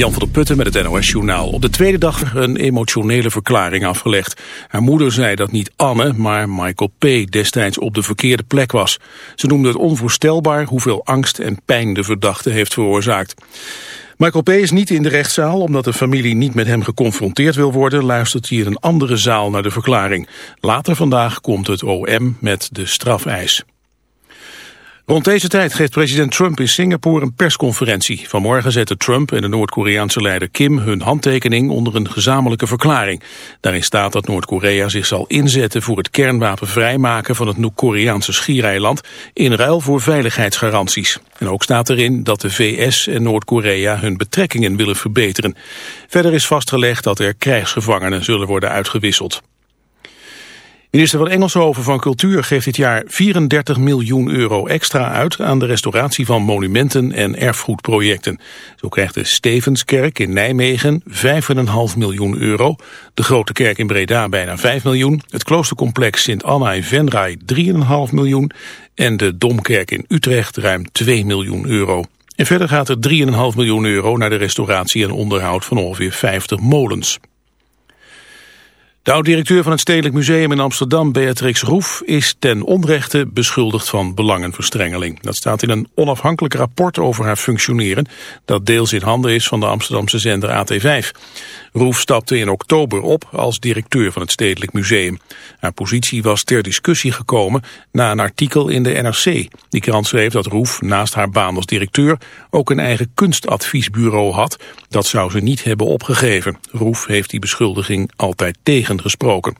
Jan van der Putten met het NOS-journaal. Op de tweede dag een emotionele verklaring afgelegd. Haar moeder zei dat niet Anne, maar Michael P. destijds op de verkeerde plek was. Ze noemde het onvoorstelbaar hoeveel angst en pijn de verdachte heeft veroorzaakt. Michael P. is niet in de rechtszaal omdat de familie niet met hem geconfronteerd wil worden, luistert hij in een andere zaal naar de verklaring. Later vandaag komt het OM met de strafeis. Rond deze tijd geeft president Trump in Singapore een persconferentie. Vanmorgen zetten Trump en de Noord-Koreaanse leider Kim hun handtekening onder een gezamenlijke verklaring. Daarin staat dat Noord-Korea zich zal inzetten voor het kernwapen vrijmaken van het Noord-Koreaanse schiereiland in ruil voor veiligheidsgaranties. En ook staat erin dat de VS en Noord-Korea hun betrekkingen willen verbeteren. Verder is vastgelegd dat er krijgsgevangenen zullen worden uitgewisseld. Minister van Engelshoven van Cultuur geeft dit jaar 34 miljoen euro extra uit aan de restauratie van monumenten en erfgoedprojecten. Zo krijgt de Stevenskerk in Nijmegen 5,5 miljoen euro, de Grote Kerk in Breda bijna 5 miljoen, het kloostercomplex Sint Anna in Venray 3,5 miljoen en de Domkerk in Utrecht ruim 2 miljoen euro. En verder gaat er 3,5 miljoen euro naar de restauratie en onderhoud van ongeveer 50 molens. De oud-directeur van het Stedelijk Museum in Amsterdam, Beatrix Roef, is ten onrechte beschuldigd van belangenverstrengeling. Dat staat in een onafhankelijk rapport over haar functioneren, dat deels in handen is van de Amsterdamse zender AT5. Roef stapte in oktober op als directeur van het Stedelijk Museum. Haar positie was ter discussie gekomen na een artikel in de NRC. Die krant schreef dat Roef naast haar baan als directeur ook een eigen kunstadviesbureau had. Dat zou ze niet hebben opgegeven. Roef heeft die beschuldiging altijd tegengesproken.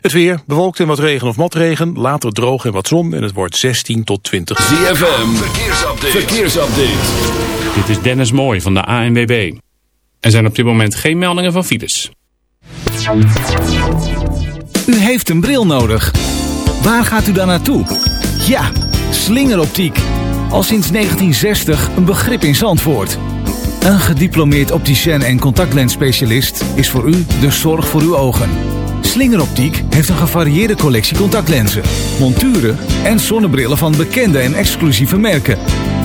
Het weer, bewolkt en wat regen of motregen, later droog en wat zon en het wordt 16 tot 20. ZFM, verkeersupdate. verkeersupdate. Dit is Dennis Mooij van de ANWB. Er zijn op dit moment geen meldingen van files. U heeft een bril nodig. Waar gaat u dan naartoe? Ja, slingeroptiek. Al sinds 1960 een begrip in Zandvoort. Een gediplomeerd opticien en contactlensspecialist is voor u de zorg voor uw ogen. Slingeroptiek heeft een gevarieerde collectie contactlenzen, monturen en zonnebrillen van bekende en exclusieve merken.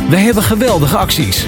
Wij hebben geweldige acties.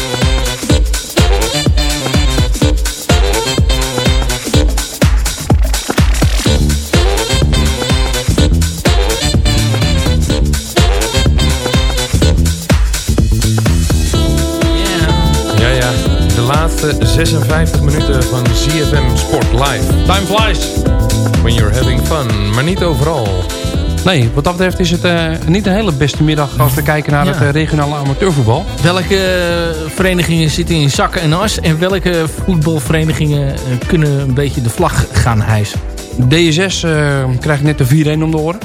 Laatste 56 minuten van ZFM Sport Live. Time flies when you're having fun. Maar niet overal. Nee, wat dat betreft is het eh, niet een hele beste middag als we kijken naar Ja. het eh, regionale amateurvoetbal. Welke eh, verenigingen zitten in zakken en as? En welke voetbalverenigingen kunnen een beetje de vlag gaan hijsen? DSS eh, krijgt net de 4-1 om de oren.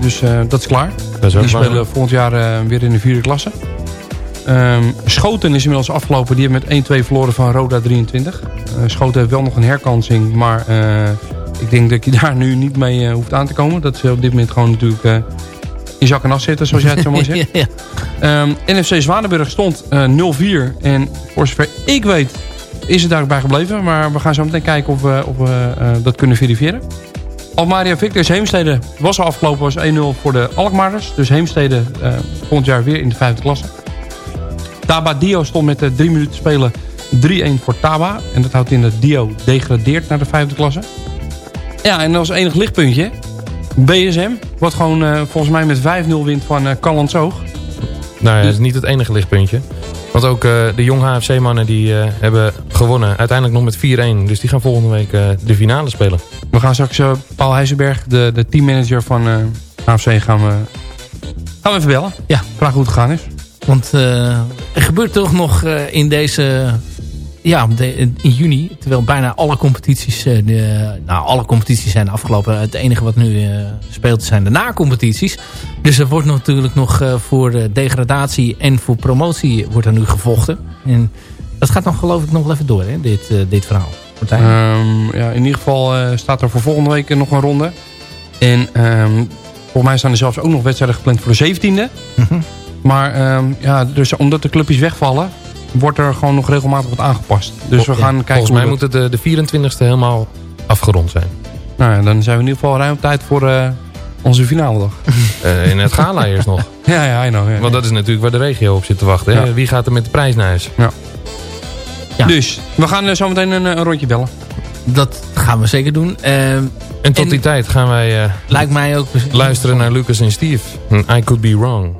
Dus eh, dat is klaar. Dat is ook Die spelen volgend jaar eh, weer in de vierde klasse. Ehm, Schoten is inmiddels afgelopen. Die hebben met 1-2 verloren van Roda 23. Eh, Schoten heeft wel nog een herkansing. Maar eh, ik denk dat je daar nu niet mee eh, hoeft aan te komen. Dat ze op dit moment gewoon natuurlijk in zak en as zitten. Zoals jij het zo mooi zegt. ja. Ehm, NFC Zwanenburg stond eh, 0-4. En voor zover ik weet is het daarbij gebleven. Maar we gaan zo meteen kijken of we, of we dat kunnen verifiëren. Almaria Victors Heemstede was al afgelopen. was 1-0 voor de Alkmaarders. Dus Heemstede volgend jaar weer in de vijfde klasse. Taba Dio stond met de drie minuten spelen 3-1 voor Taba. En dat houdt in dat Dio degradeert naar de vijfde klasse. Ja, en als enig lichtpuntje... BSM, wat gewoon uh, volgens mij met 5-0 wint van uh, Callandsoog. Nou ja, dat is niet het enige lichtpuntje. Want ook uh, de jong HFC-mannen die uh, hebben gewonnen. Uiteindelijk nog met 4-1. Dus die gaan volgende week de finale spelen. We gaan straks Paul Heijzenberg, de, de teammanager van HFC, gaan we, gaan we even bellen. Ja. Vragen hoe het gegaan is. Want er gebeurt toch nog in deze ja, de, in juni, terwijl bijna alle competities, uh, de, nou alle competities zijn afgelopen. Het enige wat nu speelt zijn de na-competities. Dus er wordt natuurlijk nog voor degradatie en voor promotie wordt er nu gevochten. En dat gaat dan geloof ik nog even door, hè, dit, dit verhaal. Um, ja, in ieder geval staat er voor volgende week nog een ronde. En um, volgens mij staan er zelfs ook nog wedstrijden gepland voor de 17e. Mm Maar um, ja, dus omdat de clubjes wegvallen wordt er gewoon nog regelmatig wat aangepast. Dus we gaan kijken... Volgens mij moet het de, de 24e helemaal afgerond zijn. Nou ja, dan zijn we in ieder geval ruim op tijd voor uh, onze finale dag. Uh, in het gala eerst nog. Ja, ja, I know. Ja, Want dat is natuurlijk waar de regio op zit te wachten. Hè? Wie gaat er met de prijs naar huis? Ja. ja. Dus, we gaan uh, zo meteen een, een, rondje bellen. Dat gaan we zeker doen. en tot en, die tijd gaan wij lijkt mij ook luisteren naar Lucas en Steve. I Could Be Wrong.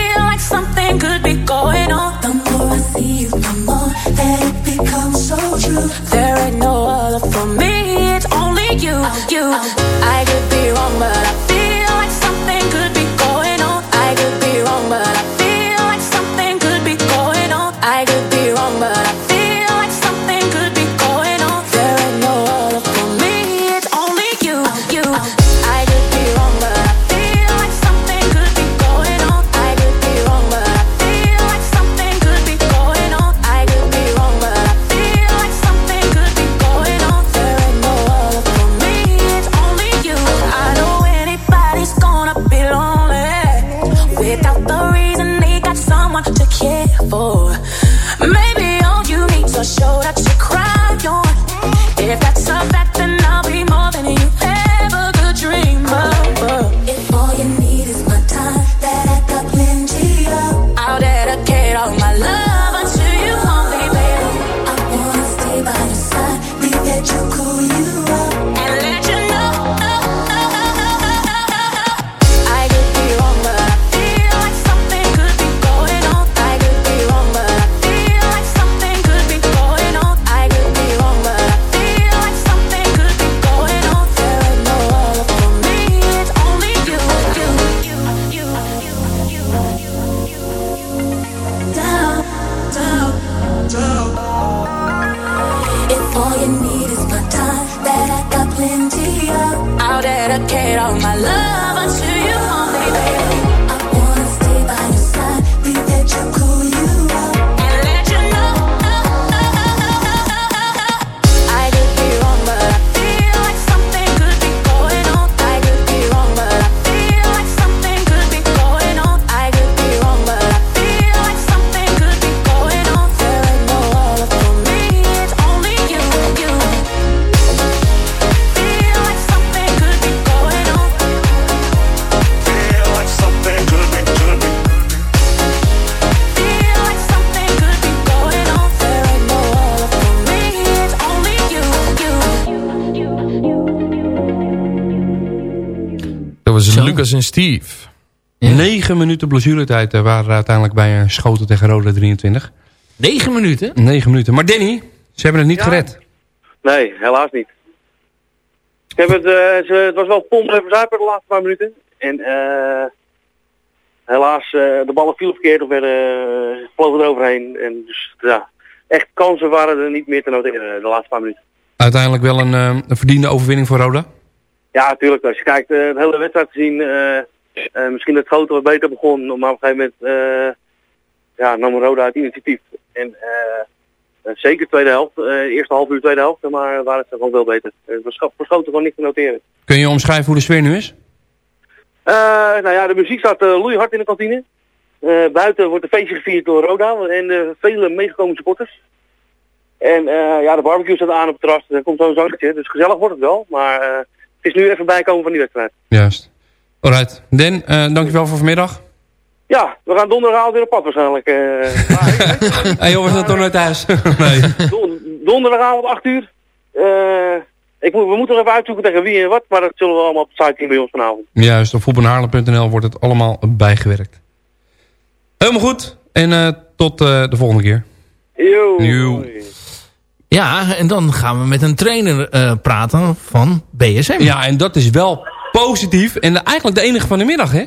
something could be going on. The more I see you, the more that it becomes so true. There ain't no other for me, it's only you, you. I could be wrong, but I Lucas en Steve. Ja. 9 minuten blessuretijd eh, waren er uiteindelijk bij een schoten tegen Rode 23. 9 minuten? 9 minuten. Maar Danny, ze hebben het niet gered. Nee, helaas niet. Ze hebben het, uh, ze, het was wel pompen en verzuipen de laatste paar minuten. En uh, helaas, uh, de ballen vielen verkeerd of werden uh, vlogen eroverheen. En dus ja, echt kansen waren er niet meer te noteren de laatste paar minuten. Uiteindelijk wel een, een verdiende overwinning voor Roda? Ja, natuurlijk. Als je kijkt, uh, de hele wedstrijd te zien, uh, uh, misschien dat Grote wat beter begon, maar op een gegeven moment ja, nam Roda het initiatief. En eh, zeker tweede helft, eh, eerste half uur, tweede helft, maar waren het gewoon wel beter. Het was verschoten gewoon niet te noteren. Kun je omschrijven hoe de sfeer nu is? Eh, nou ja, de muziek staat loeihard in de kantine. Eh, buiten wordt een feestje gevierd door Roda en eh, vele meegekomen supporters. En eh, ja, de barbecue staat aan op het terras. Er komt zo'n zonnetje, dus gezellig wordt het wel. Maar eh, het is nu even bijkomen van die wedstrijd. Juist. Alright. Den, eh dankjewel voor vanmiddag. Ja, we gaan donderdagavond weer op pad waarschijnlijk. Hé hey, jongens, dat toch nooit thuis? nee. Don- donderdagavond 8 uur. Eh, ik moet, we moeten nog even uitzoeken tegen wie en wat, maar dat zullen we allemaal op de site zien bij ons vanavond. Juist, op voetbalhaarlem.nl wordt het allemaal bijgewerkt. Helemaal goed. En tot de volgende keer. Yo. Yo. Ja, en dan gaan we met een trainer eh, praten van BSM. Ja, en dat is wel positief. En de- eigenlijk de enige van de middag, hè?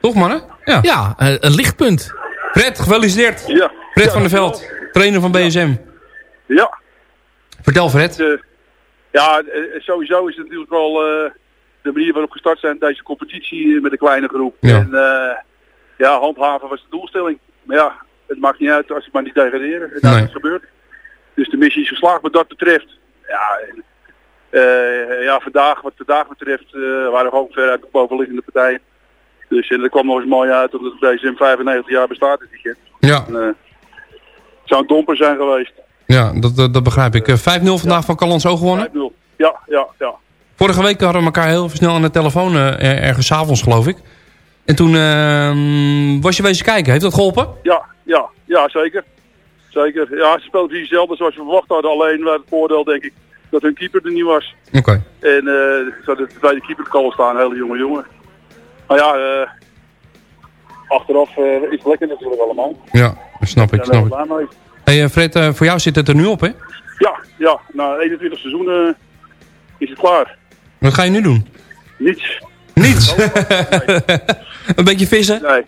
Toch, mannen? Ja. Ja, eh, een lichtpunt. Fred, gefeliciteerd. Ja. Fred van der Veld, trainer van BSM. Ja. Vertel, Fred. Eh, ja, sowieso is het natuurlijk wel eh, de manier waarop gestart zijn deze competitie met een kleine groep. Ja. En eh, ja, handhaven was de doelstelling. Maar ja, het maakt niet uit als het maar niet degraderen. En dat Nee. is gebeurd. Dus de missie is geslaagd wat dat betreft. Ja, eh, ja vandaag, wat vandaag betreft, eh, waren we gewoon ver uit de bovenliggende partijen. Dus en dat kwam nog eens mooi uit omdat BSM 95 jaar bestaat dit weekend. Ja, En, eh, het zou een domper zijn geweest. ja dat, dat, dat begrijp ik. Eh, 5-0 vandaag van Callanso gewonnen. 5-0. Ja, ja, ja. Vorige week hadden we elkaar heel snel aan de telefoon, eh, er- ergens avonds geloof ik. En toen eh, was je wezen kijken. Heeft dat geholpen? Ja, ja, ja, zeker. Zeker. Ja, ze speelden precies hetzelfde zoals we verwacht hadden. Alleen waar het voordeel, denk ik, dat hun keeper er niet was. Oké. En eh ze hadden de tweede keeper kallen staan, een hele jonge jongen. Maar ja, eh, achteraf eh, is het lekker natuurlijk allemaal. Ja, snap ik, snap wel ik. Hey eh, Fred, eh, voor jou zit het er nu op, hè? Ja, ja, na 21 seizoenen is het klaar. Wat ga je nu doen? Niets. Niets? Een beetje vissen? Nee.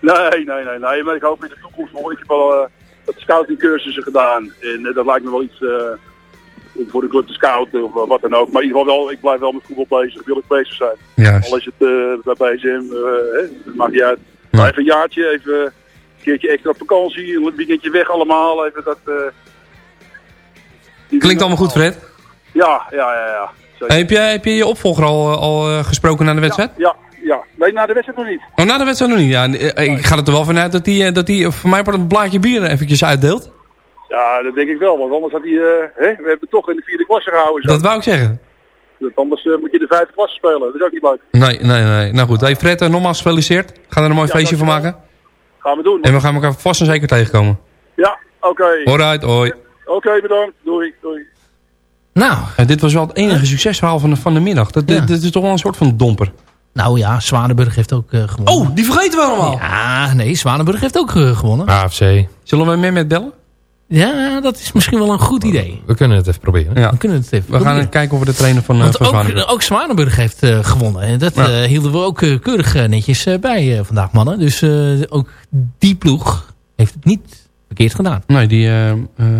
Nee, nee, nee, nee. Maar ik hoop in de toekomst nog. Al eh wat scoutingcursussen gedaan. En eh, dat lijkt me wel iets eh, voor de club te scouten of wat dan ook. Maar in ieder geval wel, ik blijf wel met voetbal bezig. Wil ik bezig zijn. Juist. Al is het eh, bij hè, dat maakt niet uit. Maar even een jaartje, even een keertje extra op vakantie, een weekendje weg allemaal. Even dat, Klinkt allemaal goed, Fred. Ja, ja, ja. ja. Heb, je, heb je je opvolger al, al gesproken na de wedstrijd? Ja, ja. Nee, na de wedstrijd nog niet. Oh, na de wedstrijd nog niet. Ja, eh, ik ga er wel vanuit dat hij dat die, voor mij part een blaadje bier eventjes uitdeelt. Ja, dat denk ik wel. Want anders had hij, eh, hè, we hebben het toch in de vierde klasse gehouden. Zo. Dat wou ik zeggen. Want Anders eh, moet je de vijfde klasse spelen. Dat is ook niet leuk. Nee, nee, nee. Nou goed. Hey Fred, eh, nogmaals gefeliciteerd. Ga er een mooi Ja, feestje van maken. Gaan we doen. En we gaan elkaar vast en zeker tegenkomen. Ja, oké. Alright, hoi. Oké, bedankt. Doei, doei. Nou, Eh, dit was wel het enige succesverhaal van de, van de middag. Dat, dit, dit is toch wel een soort van domper. Nou ja, Zwanenburg heeft ook eh, gewonnen. Oh, die vergeten we allemaal. Ja, nee, Zwanenburg heeft ook eh, gewonnen. AFC. Zullen we meer met bellen? Ja, dat is misschien wel een goed idee. We kunnen het even proberen. Ja. We kunnen het even We gaan proberen. kijken of we de trainer van, eh, Want van ook, Zwanenburg- ook Zwanenburg heeft eh, gewonnen. En dat Ja. hielden we ook keurig netjes eh, bij eh, vandaag, mannen. Dus eh, ook die ploeg heeft het niet verkeerd gedaan. Nee, die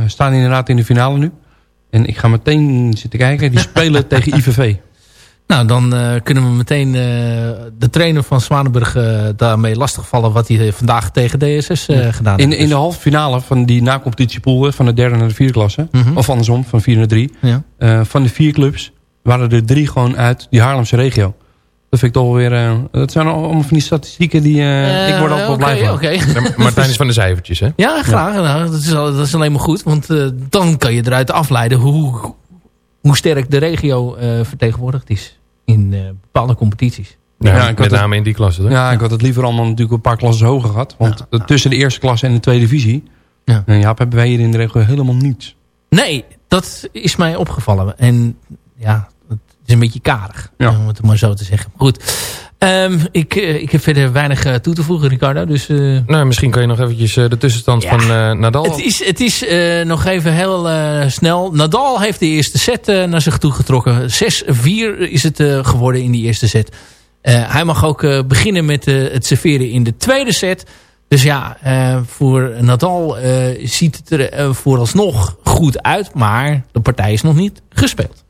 staan inderdaad in de finale nu. En ik ga meteen zitten kijken. Die spelen tegen IVV. Nou, dan eh, kunnen we meteen eh, de trainer van Zwanenburg eh, daarmee lastigvallen... wat hij vandaag tegen DSS eh, gedaan In, heeft. in de halve finale van die na-competitiepool, van de derde naar de vierde klasse. Mhm. Of andersom, van vier naar drie. Ja. eh, van de vier clubs waren er drie gewoon uit die Haarlemse regio. Dat vind ik toch wel weer... eh, dat zijn allemaal van die statistieken die... eh, ik word altijd wel oké, blij van. Martijn is van de cijfertjes, hè? Ja, graag. Nou, dat, is al, dat is alleen maar goed. Want eh, dan kan je eruit afleiden hoe, hoe sterk de regio eh, vertegenwoordigd is. In eh, bepaalde competities. Ja, Ja, ik had met het- name in die klasse, toch? Ja, ik had het liever allemaal natuurlijk een paar klassen hoger gehad. Want eh, tussen de eerste klasse en de tweede divisie... Ja. Ja. Jaap, hebben wij hier in de regio helemaal niets. Nee, dat is mij opgevallen. En ja, is een beetje karig. Ja. Om het maar zo te zeggen. Goed. Ehm, ik, eh, ik heb verder weinig eh, toe te voegen, Ricardo. Dus eh, Nou, misschien kan je nog eventjes eh, de tussenstand Ja. van eh, Nadal... Het is, het is eh, nog even heel eh, snel. Nadal heeft de eerste set eh, naar zich toe getrokken. 6-4 is het eh, geworden in die eerste set. Eh, hij mag ook eh, beginnen met eh, het serveren in de tweede set. Dus ja, eh, voor Nadal eh, ziet het er eh, vooralsnog goed uit. Maar de partij is nog niet gespeeld.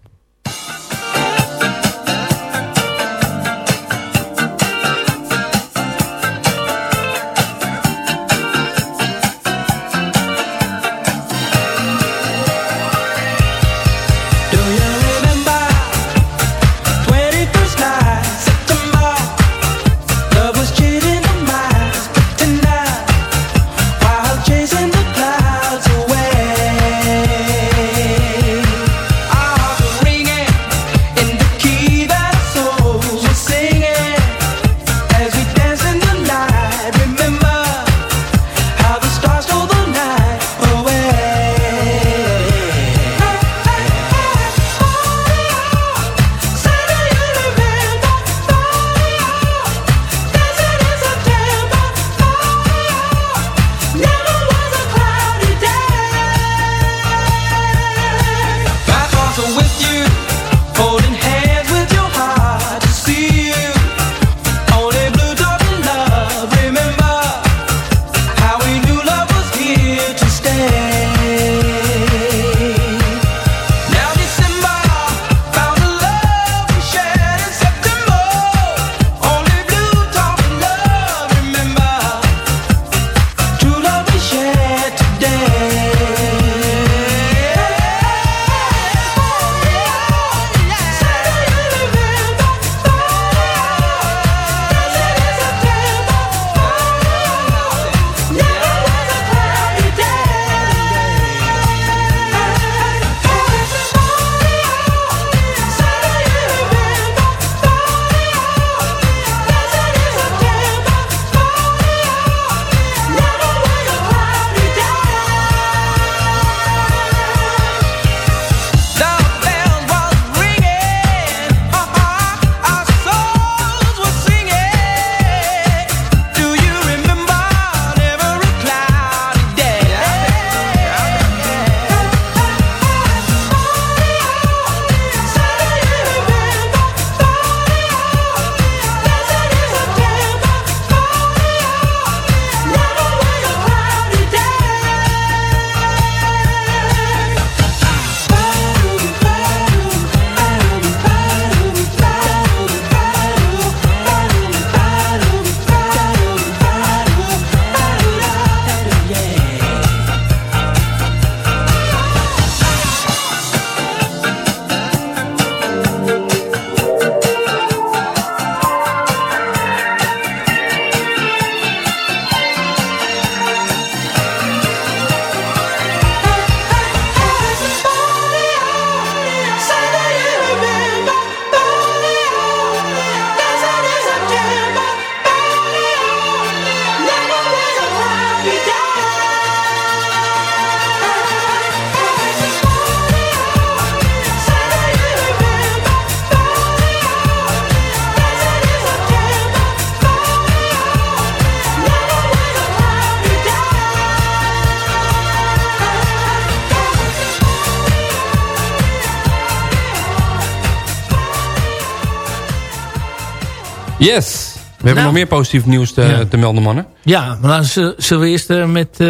Yes. We hebben Nou. nog meer positief nieuws te, Ja. te melden, mannen. Ja, maar dan zullen we eerst eh, met... eh,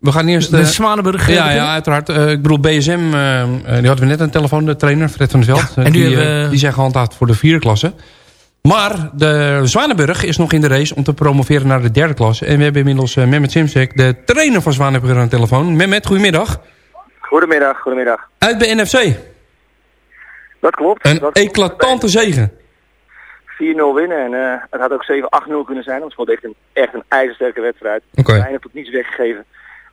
We gaan eerst... Met Zwanenburg, eh, Ja, ja, uiteraard. Eh, ik bedoel, BSM, die hadden we net aan de telefoon, de trainer, Fred van der Veld. en Eh, nu die, hebben die zijn gehandhaafd voor de vierde klasse. Maar de Zwanenburg is nog in de race om te promoveren naar de derde klasse. En we hebben inmiddels eh, Mehmet Simsek, de trainer van Zwanenburg, aan de telefoon. Mehmet, goedemiddag. Goedemiddag, goedemiddag. Uit bij NFC. Dat klopt. Een dat klopt. eclatante zegen. 4-0 winnen en eh, het had ook 7-8-0 kunnen zijn. want Het was echt een, echt een ijzersterke wedstrijd. Oké. Weinig tot niets weggegeven.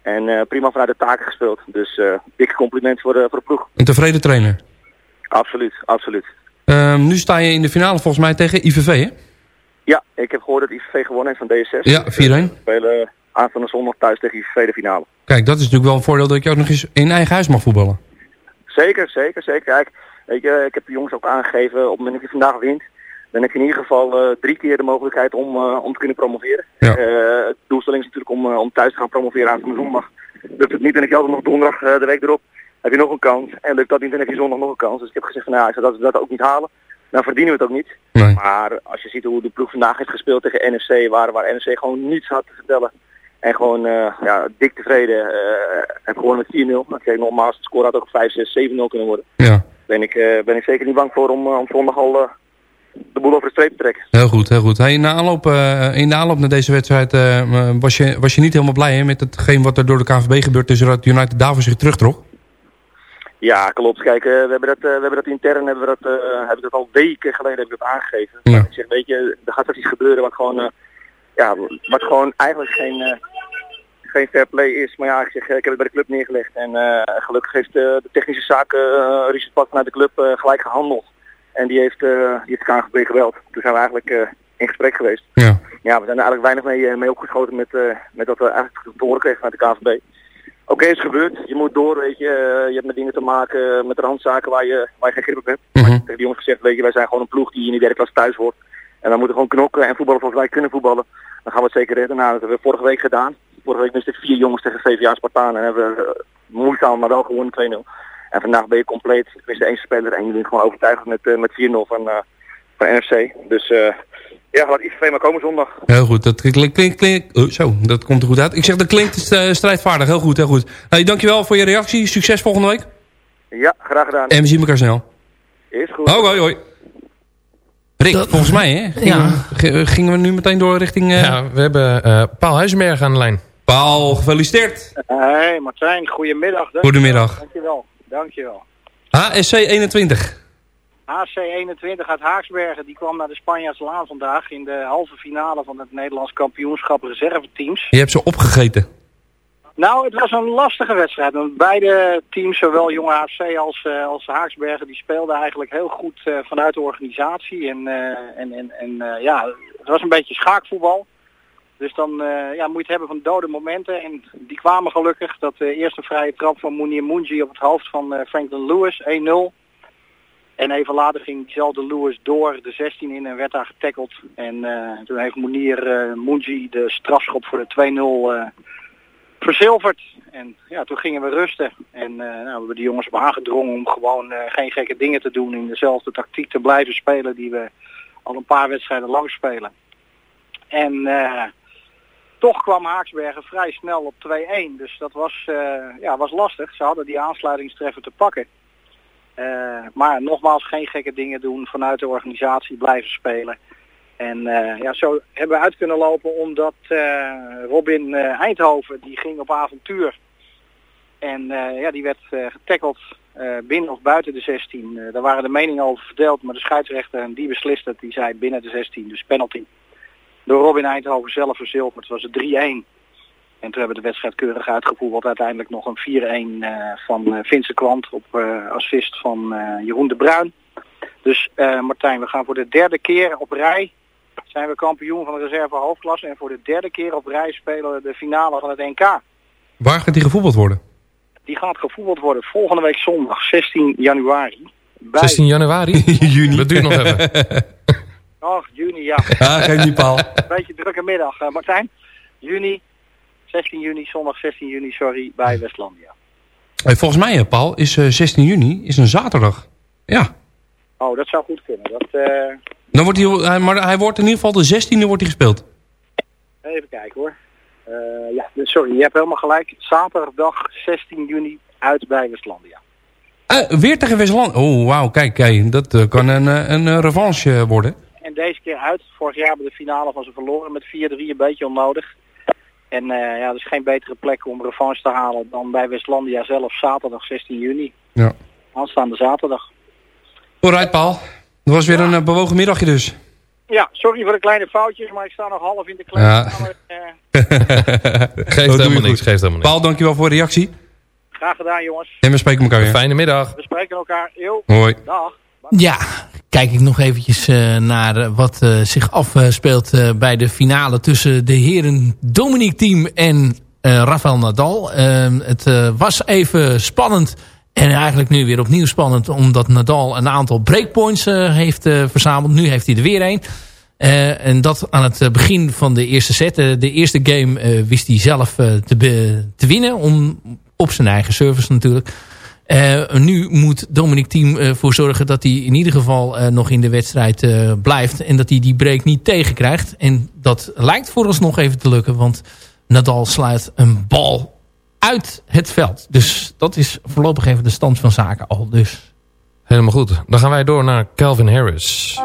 En eh, prima vanuit de taken gespeeld. Dus eh dikke compliment voor de, voor de ploeg. Een tevreden trainer. Absoluut, absoluut. Ehm, nu sta je in de finale volgens mij tegen IVV, hè? Ja, ik heb gehoord dat IVV gewonnen heeft van DSS. Ja, 4-1. We spelen aanstaande zondag thuis tegen IVV de finale. Kijk, dat is natuurlijk wel een voordeel dat je ook nog eens in eigen huis mag voetballen. Zeker, zeker, zeker. Kijk, weet je, ik heb de jongens ook aangegeven, op het moment dat je vandaag wint, dan heb je in ieder geval eh, drie keer de mogelijkheid om, eh, om te kunnen promoveren. Ja. Eh, de doelstelling is natuurlijk om, om thuis te gaan promoveren aanstaande zondag. Lukt het niet, dan heb je altijd nog donderdag de week erop, heb je nog een kans. En lukt dat niet, dan heb je zondag nog een kans. Dus ik heb gezegd van nou, ja, als we dat, ook niet halen, dan verdienen we het ook niet. Nee. Maar als je ziet hoe de ploeg vandaag heeft gespeeld tegen NSC, waar, waar NSC gewoon niets had te vertellen. En gewoon ja, dik tevreden. en gewoon met 4-0. Dan kreeg nogmaals, de score had ook 5, 6, 7-0 kunnen worden Ja. ben ik, ben ik zeker niet bang voor om, om zondag al de boel over de streep trekken. Heel goed, heel goed. Hey, in, de aanloop, eh, in de aanloop naar deze wedstrijd eh, eh, was, je, was je niet helemaal blij hè, met hetgeen wat er door de KNVB gebeurt... tussen dat United daarvoor zich terugtrok? Ja, klopt. Kijk, we, hebben dat, we hebben dat intern, hebben we dat, eh, heb ik dat al weken geleden heb ik dat aangegeven. Ja. Ik zeg, weet je, er gaat iets gebeuren wat gewoon, ja, wat gewoon eigenlijk geen, geen fair play is. Maar ja, ik zeg, ik heb het bij de club neergelegd. En gelukkig heeft de technische zaken, uh, Richard Pat vanuit de club, gelijk gehandeld. En die heeft, eh die heeft de KNVB gebeld. Toen zijn we eigenlijk eh, in gesprek geweest. Ja. Ja, we zijn er eigenlijk weinig mee, eh, mee opgeschoten met, met wat we eigenlijk te horen kregen vanuit de KNVB. Oké, het is gebeurd. Je moet door, weet je. Je hebt met dingen te maken, met randzaken waar je, waar je geen grip op hebt. Mhm. Tegen die jongens gezegd, weet je, wij zijn gewoon een ploeg die in die derde klas thuis hoort. En wij moeten gewoon knokken en voetballen zoals wij kunnen voetballen. Dan gaan we het zeker redden. Nou, dat hebben we vorige week gedaan. Vorige week misten vier jongens tegen VVA Spartaan en hebben we eh, moeizaam maar wel gewonnen 2-0. En vandaag ben je compleet. Tenminste één speler en je bent gewoon overtuigend met, eh, met 4-0 van, eh, van NFC. Dus eh ja, laat IVV maar komen zondag. Heel goed, dat klinkt... Klink, klink, oh, zo, dat komt er goed uit. Ik zeg, dat klinkt eh, strijdvaardig. Heel goed, heel goed. Hey, dankjewel voor je reactie. Succes volgende week. Ja, graag gedaan. En we zien elkaar snel. Is goed. Hoi, hoi, hoi. Rick, volgens mij hè, gingen, Ja. we, gingen we nu meteen door richting... eh, Ja, we hebben eh, Paul Huizenberg aan de lijn. Paul, gefeliciteerd. Hey Martijn, goedemiddag. Dankjewel. Goedemiddag. Dankjewel, dankjewel. HSC 21. HC21 uit Haaksbergen, die kwam naar de Spanjaardse Laan vandaag in de halve finale van het Nederlands kampioenschap reserveteams. Je hebt ze opgegeten. Nou, het was een lastige wedstrijd. Want beide teams, zowel Jonge HFC als, eh, als Haaksbergen, die speelden eigenlijk heel goed eh, vanuit de organisatie. En, eh, en, en, en ja, het was een beetje schaakvoetbal. Dus dan eh, ja, moet je het hebben van dode momenten. En die kwamen gelukkig. Dat eh, eerst een vrije trap van Mounir Munji op het hoofd van eh, Franklin Lewis, 1-0. En even later ging diezelfde Lewis door de 16 in en werd daar getackeld. En toen heeft Mounir Munji de strafschop voor de 2-0 eh, verzilverd. En ja, toen gingen we rusten. En nou, we hebben de jongens op aangedrongen om gewoon geen gekke dingen te doen. In dezelfde tactiek te blijven spelen die we al een paar wedstrijden lang spelen. En toch kwam Haaksbergen vrij snel op 2-1. Dus dat was, eh, ja, was lastig. Ze hadden die aansluitingstreffer te pakken. Eh, maar nogmaals, geen gekke dingen doen. Vanuit de organisatie blijven spelen. En eh, ja, zo hebben we uit kunnen lopen omdat Robin Eindhoven, die ging op avontuur. En ja, die werd getackeld eh, binnen of buiten de 16. Eh, daar waren de meningen over verdeeld, maar de scheidsrechter en die besliste het, die zei binnen de 16, dus penalty. Door Robin Eindhoven zelf verzilverd was het 3-1. En toen hebben we de wedstrijd keurig uitgevoerd. Uiteindelijk nog een 4-1 eh, van eh Vincent Kwant op eh, assist van eh, Jeroen de Bruin. Dus eh, Martijn, we gaan voor de derde keer op rij. Zijn we kampioen van de reserve hoofdklasse. En voor de derde keer op rij spelen we de finale van het NK. Waar gaat die gevoetbald worden? Die gaat gevoetbald worden volgende week zondag 16 januari. Bij... 16 januari? Juni. Dat duurt nog even. Oh, juni, ja. Ah, geef niet. Een beetje drukke middag, eh, Martijn. Juni, 16 juni, zondag 16 juni, sorry, bij Westlandia. Hey, volgens mij, hè, Paul, is eh, 16 juni is een zaterdag. Ja. Oh, dat zou goed kunnen. Dat, eh, Dan wordt hij, hij- maar hij wordt in ieder geval de 16e wordt hij gespeeld. Even kijken hoor. Eh, ja, dus sorry, je hebt helemaal gelijk. Zaterdag 16 juni uit bij Westlandia. Eh, weer tegen Westland. Oh, wauw, kijk, kijk dat eh, kan een, eh, een eh, revanche eh, worden. En deze keer uit. Vorig jaar hebben we de finale van ze verloren met 4-3, een beetje onnodig. En eh, ja, er is geen betere plek om revanche te halen dan bij Westlandia zelf zaterdag 16 juni. Ja. Aanstaande zaterdag. Alright, Paul. Dat was weer een eh, bewogen middagje dus. Ja, sorry voor de kleine foutjes, maar ik sta nog half in de klem. Ja. Geeft helemaal niks, geeft helemaal niks. Paul, dankjewel voor de reactie. Graag gedaan jongens. En we spreken elkaar weer. Fijne middag. We spreken elkaar. Yo. Hoi. Dag. Ja, kijk ik nog eventjes eh, naar wat eh, zich afspeelt eh, bij de finale tussen de heren Dominique Thiem en Rafael Nadal. Ehm, het was even spannend en eigenlijk nu weer opnieuw spannend omdat Nadal een aantal breakpoints heeft verzameld. Nu heeft hij er weer een. En dat aan het begin van de eerste set. De eerste game wist hij zelf te, te winnen. Om, op zijn eigen service natuurlijk. Eh, nu moet Dominic Thiem ervoor zorgen dat hij in ieder geval eh, nog in de wedstrijd eh, blijft. En dat hij die break niet tegenkrijgt. En dat lijkt vooralsnog even te lukken. Want Nadal sluit een bal uit het veld. Dus dat is voorlopig even de stand van zaken al. Dus. Helemaal goed. Dan gaan wij door naar Calvin Harris.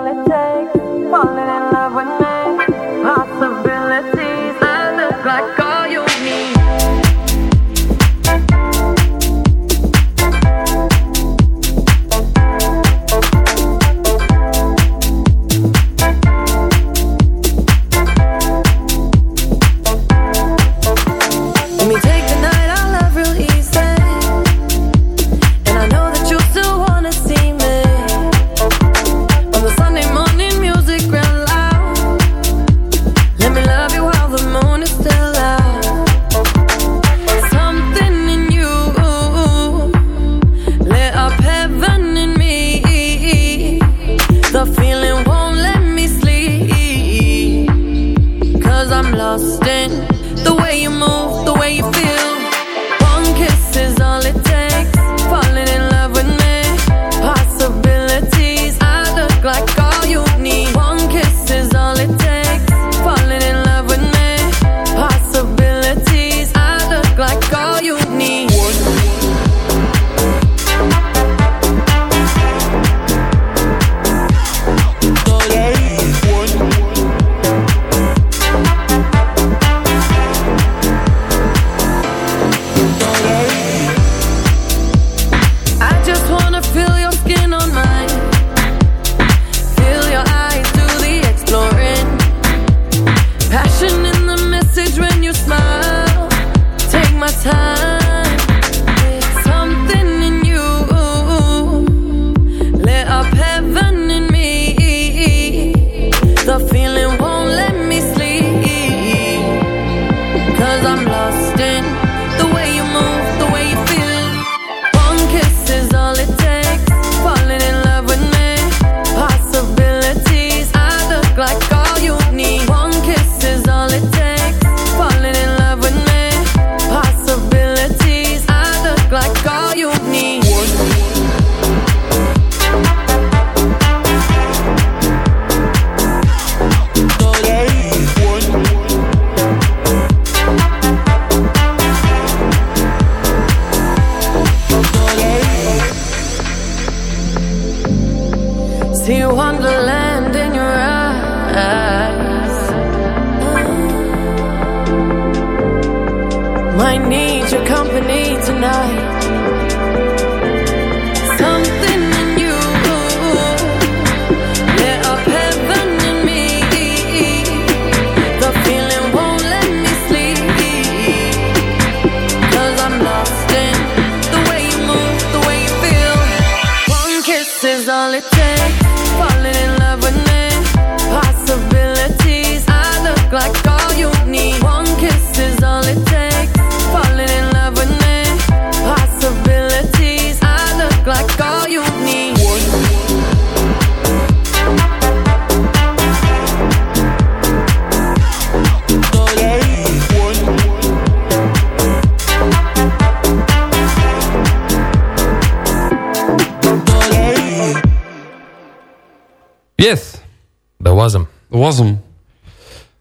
Was hem.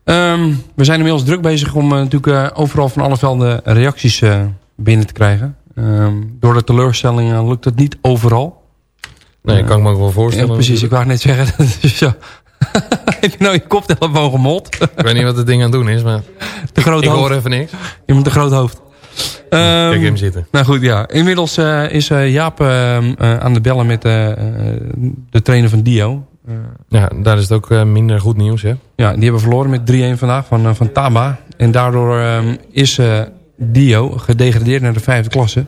Ehm, we zijn inmiddels druk bezig om eh, natuurlijk eh, overal van alle velden reacties eh, binnen te krijgen. Ehm, door de teleurstellingen lukt het niet overal. Nee, kan ik me ook wel voorstellen. Ja, precies, ik wou net zeggen. dat is zo. Heb je nou je koptelefoon gemold? Ik weet niet wat het ding aan het doen is, maar te groot ik hoofd. hoor even niks. Je moet een groot hoofd. Ehm, Kijk hem zitten. Nou goed, ja. Inmiddels is Jaap ehm, aan de bellen met de trainer van Dio. Ja, daar is het ook eh, minder goed nieuws, hè? Ja, die hebben verloren met 3-1 vandaag van, eh, van Taba. En daardoor ehm, is eh, Dio gedegradeerd naar de vijfde klasse.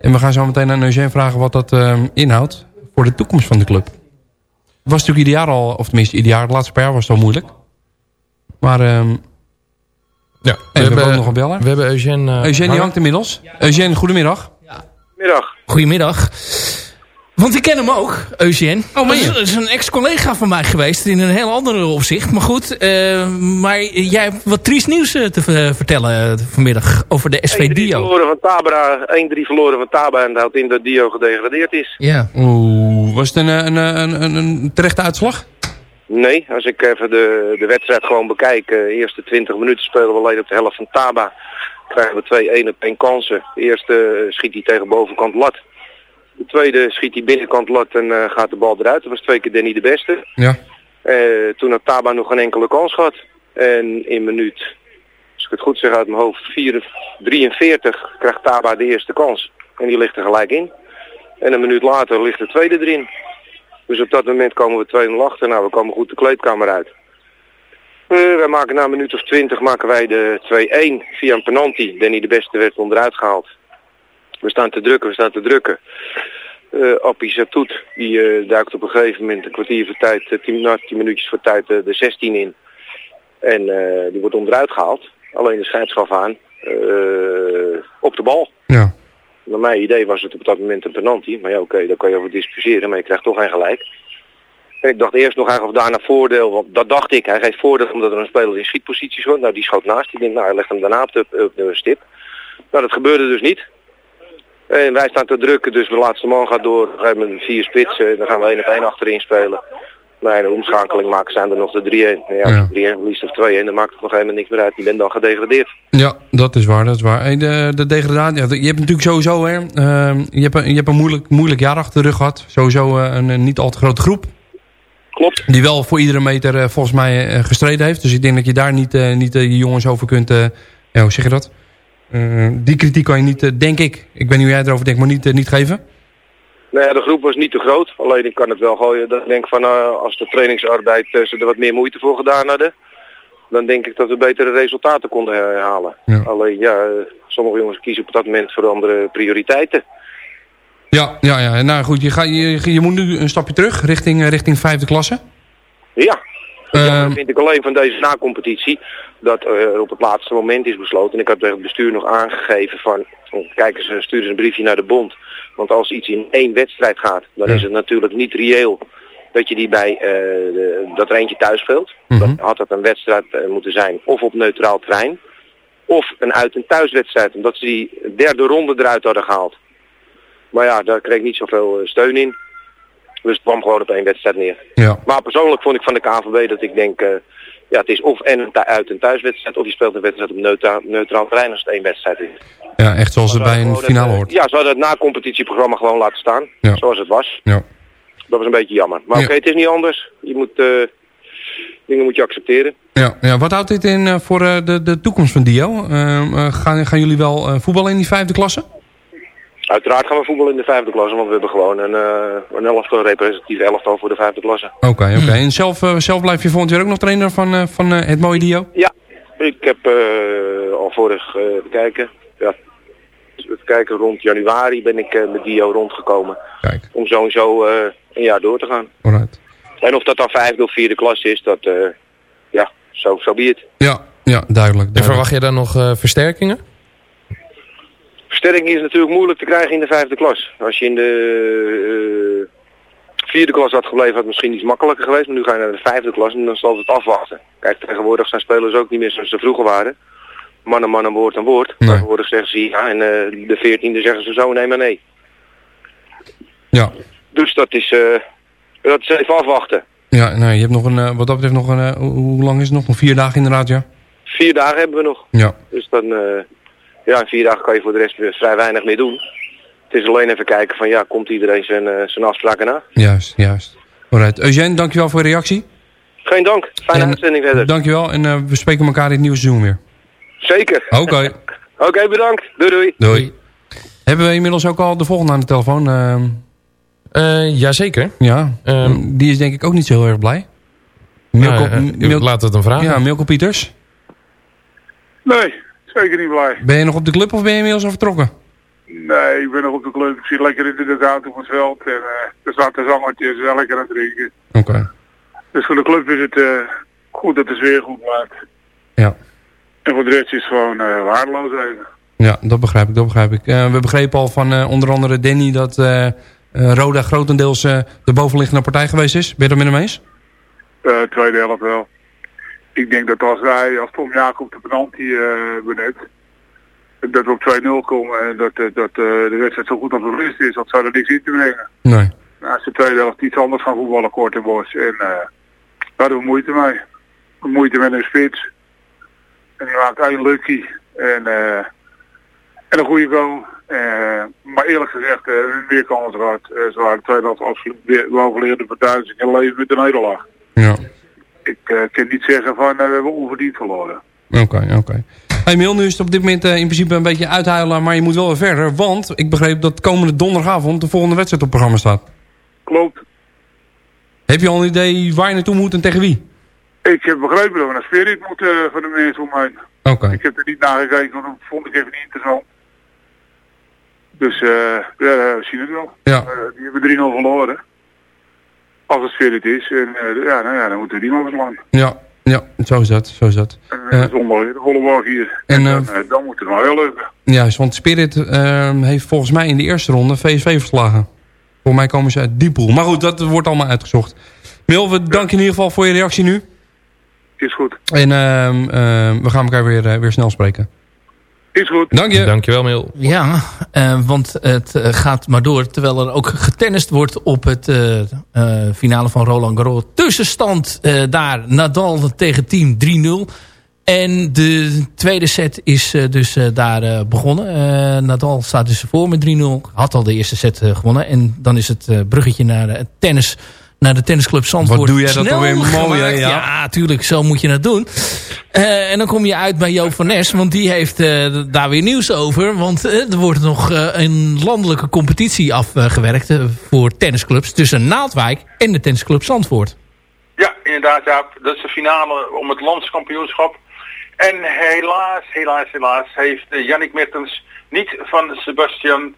En we gaan zo meteen aan Eugène vragen wat dat ehm, inhoudt voor de toekomst van de club. Het was natuurlijk ieder jaar al, of tenminste ieder jaar, het laatste paar jaar was het al moeilijk. Maar ehm Ja, we, hebben ook nog een beller. We hebben Eugène... eh, Eugène die hangt inmiddels. Eugène, goedemiddag. Middag. Goedemiddag. Want ik ken hem ook, Eugène. Oh, je? dat is een ex-collega van mij geweest in een heel ander opzicht. Maar goed, eh, maar jij hebt wat triest nieuws eh, te ver- vertellen eh, vanmiddag over de SV 1-3 Dio. verloren van Tabra, 1-3 verloren van Taba en dat houdt in dat Dio gedegradeerd is. Ja. Oeh, was het een, een, een, een, een terechte uitslag? Nee, als ik even de, de wedstrijd gewoon bekijk, de eerste 20 minuten spelen we alleen op de helft van Taba. Krijgen we twee 1 op 1 kansen. De eerste eh, schiet hij tegen bovenkant lat. De tweede schiet hij binnenkant lat en eh, gaat de bal eruit. Dat was twee keer Danny de beste. Ja. Eh, toen had Taba nog geen enkele kans gehad. En in minuut, als ik het goed zeg uit mijn hoofd, 4 43 krijgt Taba de eerste kans. En die ligt er gelijk in. En een minuut later ligt de tweede erin. Dus op dat moment komen we 2-0 achter. Nou, we komen goed de kleedkamer uit. Eh, wij maken na een minuut of 20 maken wij de 2-1 via een penalty. Danny de beste werd onderuit gehaald. We staan te drukken, we staan te drukken. Eh Appie Zatoet, die eh, duikt op een gegeven moment een kwartier voor tijd, eh, tien, na 10 minuutjes voor tijd de 16 in. En die wordt onderuit gehaald. Alleen de scheidsgaf aan op de bal. Ja. Naar mijn idee was het op dat moment een penalty. Maar ja, oké, daar kan je over discussiëren, maar je krijgt toch geen gelijk. En ik dacht eerst nog eigenlijk of daarna voordeel, want dat dacht ik. Hij geeft voordeel omdat er een speler in schietpositie stond. Nou, die schoot naast. Ik denk, nou, hij legt hem daarna op de, op de stip. Nou, dat gebeurde dus niet. En wij staan te drukken, dus de laatste man gaat door. Gegeven moment vier spitsen, dan gaan we één op één achterin spelen. En een omschakeling maken zijn er nog de 3-1. Nou ja, Ja. 3-1 verliest of 2-1, dan maakt het nog helemaal niks meer uit. Je bent dan gedegradeerd. Ja, dat is waar, dat is waar. Hey, de, de degradatie, ja, je hebt natuurlijk sowieso, hè, ehm, je hebt een, je hebt een moeilijk, moeilijk jaar achter de rug gehad. Sowieso eh, een, een niet al te grote groep. Klopt. Die wel voor iedere meter eh, volgens mij eh, gestreden heeft. Dus ik denk dat je daar niet, niet je jongens over kunt, ja, hoe zeg je dat? Eh, die kritiek kan je niet, eh, denk ik, ik weet niet hoe jij erover denkt, maar niet, eh, niet geven. Nou ja, de groep was niet te groot. Alleen ik kan het wel gooien. Dat ik denk van als de trainingsarbeid ze er wat meer moeite voor gedaan hadden. Dan denk ik dat we betere resultaten konden eh, halen. Alleen ja, sommige jongens kiezen op dat moment voor andere prioriteiten. Ja, ja, ja. Nou goed, je, ga, je, je moet nu een stapje terug richting, richting vijfde klasse. Ja. Ehm, Jammer vind ik alleen van deze na-competitie dat er op het laatste moment is besloten. En ik heb tegen het bestuur nog aangegeven van, van, kijk eens, eh, stuur eens een briefje naar de bond. Want als iets in één wedstrijd gaat, dan is het natuurlijk niet reëel dat je die bij eh, de, dat er eentje thuis speelt. Dan had dat een wedstrijd eh, moeten zijn of op neutraal terrein of een uit- en thuiswedstrijd. Omdat ze die derde ronde eruit hadden gehaald. Maar ja, daar kreeg ik niet zoveel eh, steun in. Dus het kwam gewoon op één wedstrijd neer. Ja. Maar persoonlijk vond ik van de KNVB dat ik denk, eh, ja, het is of en een uit- en thuiswedstrijd, of je speelt een wedstrijd op neutra neutraal terrein als het één wedstrijd is. Ja, echt zoals het bij een finale het, hoort. eh, Ja, ze hadden het na-competitieprogramma gewoon laten staan, Ja. zoals het was. Ja. Dat was een beetje jammer. Maar oké, het is niet anders. Je moet, eh, dingen moet je accepteren. Ja, ja, wat houdt dit in eh, voor eh, de, de toekomst van Dio? Ehm, eh, gaan, gaan jullie wel eh, voetballen in die vijfde klasse? Uiteraard gaan we voetballen in de vijfde klasse, want we hebben gewoon een, eh een elftal, representatief elftal voor de vijfde klasse. Oké, oké. En zelf, eh, zelf blijf je volgend jaar ook nog trainer van, eh, van eh, het mooie Dio? Ja, ik heb eh, al vorig, eh even kijken, ja, even kijken, rond januari ben ik eh, met Dio rondgekomen. Kijk. Om zo en zo eh, een jaar door te gaan. Alright. En of dat dan vijfde of vierde klas is, dat, eh, ja, zo so, be it. Ja, ja duidelijk. En duidelijk. verwacht je dan nog eh, versterkingen? Versterking is natuurlijk moeilijk te krijgen in de vijfde klas. Als je in de eh, vierde klas had gebleven, had het misschien iets makkelijker geweest. Maar nu ga je naar de vijfde klas en dan zal het afwachten. Kijk, tegenwoordig zijn spelers ook niet meer zoals ze vroeger waren. Man en man en woord en woord. Tegenwoordig zeggen ze ja en eh, de veertiende zeggen ze zo nee maar nee. Ja. Dus dat is, eh, dat is even afwachten. Ja, nou, je hebt nog een, eh, wat dat betreft nog een, hoe- lang is het nog? Nog vier dagen inderdaad, ja? Vier dagen hebben we nog. Ja. Dus dan, ja, in vier dagen kan je voor de rest weer vrij weinig meer doen. Het is alleen even kijken van, ja, komt iedereen zijn, eh, zijn afspraken na? Juist, juist. Alright. Eugène, dankjewel voor je reactie. Geen dank. Fijne uitzending verder. Dankjewel en eh, we spreken elkaar in het nieuwe seizoen weer. Zeker. Oké. Oké, bedankt. Doei doei. Doei. Hebben we inmiddels ook al de volgende aan de telefoon? ehm Uh, jazeker. Ja, Ehm, die is denk ik ook niet zo heel erg blij. Milko, Nou, Mil- we het hem vragen. Ja, Milko Pieters. Nee, zeker niet blij. Ben je nog op de club of ben je inmiddels al vertrokken? Nee, ik ben nog op de club. Ik zit lekker in de auto op het veld. En eh, er staat een zangetje, is wel lekker aan het drinken. Oké. Dus voor de club is het eh, goed dat de sfeer goed blijft. Ja. En voor de rest is het gewoon eh, waardeloos even. Ja, dat begrijp ik, dat begrijp ik. We begrepen al van onder andere Danny dat Roda grotendeels de bovenliggende partij geweest is. Ben je dat met hem eens? Tweede helft wel. Ik denk dat als wij, als Tom Jacob de penalty eh benut, dat we op 2-0 komen en dat, eh, dat eh, de wedstrijd zo goed als beslist is, dat zou er niks in te brengen. Nee. Nou, als de tweede helft iets anders gaan voetballen, kort en bos. En eh, daar hadden we moeite mee. Moeite met een spits. En die maakt één lucky. En, en een goede goal. Maar eerlijk gezegd, meer kans gehad. Uh, ze waren de tweede helft absoluut weer- bovenliggende partij. Dus ik heb leven met een nederlaag. Ja. Ik eh, kan niet zeggen van eh, we hebben onverdiend verloren. Oké, oké. Hey Mil, nu is het op dit moment eh, in principe een beetje uithuilen, maar je moet wel weer verder. Want ik begreep dat komende donderdagavond de volgende wedstrijd op het programma staat. Klopt. Heb je al een idee waar je naartoe moet en tegen wie? Ik heb begrepen dat we naar Spirit moeten van de mensen om mij. Oké. Ik heb er niet naar gekeken, want dat vond ik even niet interessant. Dus eh ja, we zien het wel. Ja. Die hebben 3-0 verloren. Als het Spirit is. En eh, ja, nou ja, dan moeten we die maar verslaan. Ja, ja, zo is dat, zo is dat. En uh, zondag weer de hier. En, En, dan, dan moet het maar wel lukken. Ja, want Spirit ehm, heeft volgens mij in de eerste ronde VSV verslagen. Voor mij komen ze uit die pool. Maar goed, dat wordt allemaal uitgezocht. Mil, we danken in ieder geval voor je reactie nu. Is goed. En ehm, ehm, we gaan elkaar weer, weer snel spreken. Is goed. Dank je. Dankjewel, Mil. Ja, eh, want het eh, gaat maar door. Terwijl er ook getennist wordt op het eh, eh, finale van Roland Garros. Tussenstand eh, daar Nadal tegen team 3-0. En de tweede set is eh, dus eh, daar begonnen. Eh, Nadal staat dus voor met 3-0. Had al de eerste set eh, gewonnen. En dan is het eh, bruggetje naar het tennis... Naar de tennisclub Zandvoort. Wat doe jij dat Snel alweer mooi, hè? Ja. Ja, tuurlijk. Zo moet je het doen. Eh, en dan kom je uit bij Joop van Nes. Want die heeft eh, daar weer nieuws over. Want eh, er wordt nog eh, een landelijke competitie afgewerkt... voor tennisclubs tussen Naaldwijk en de tennisclub Zandvoort. Ja, inderdaad, Jaap. Dat is de finale om het landskampioenschap. En helaas, helaas, helaas heeft Yannick Mertens niet van Sebastian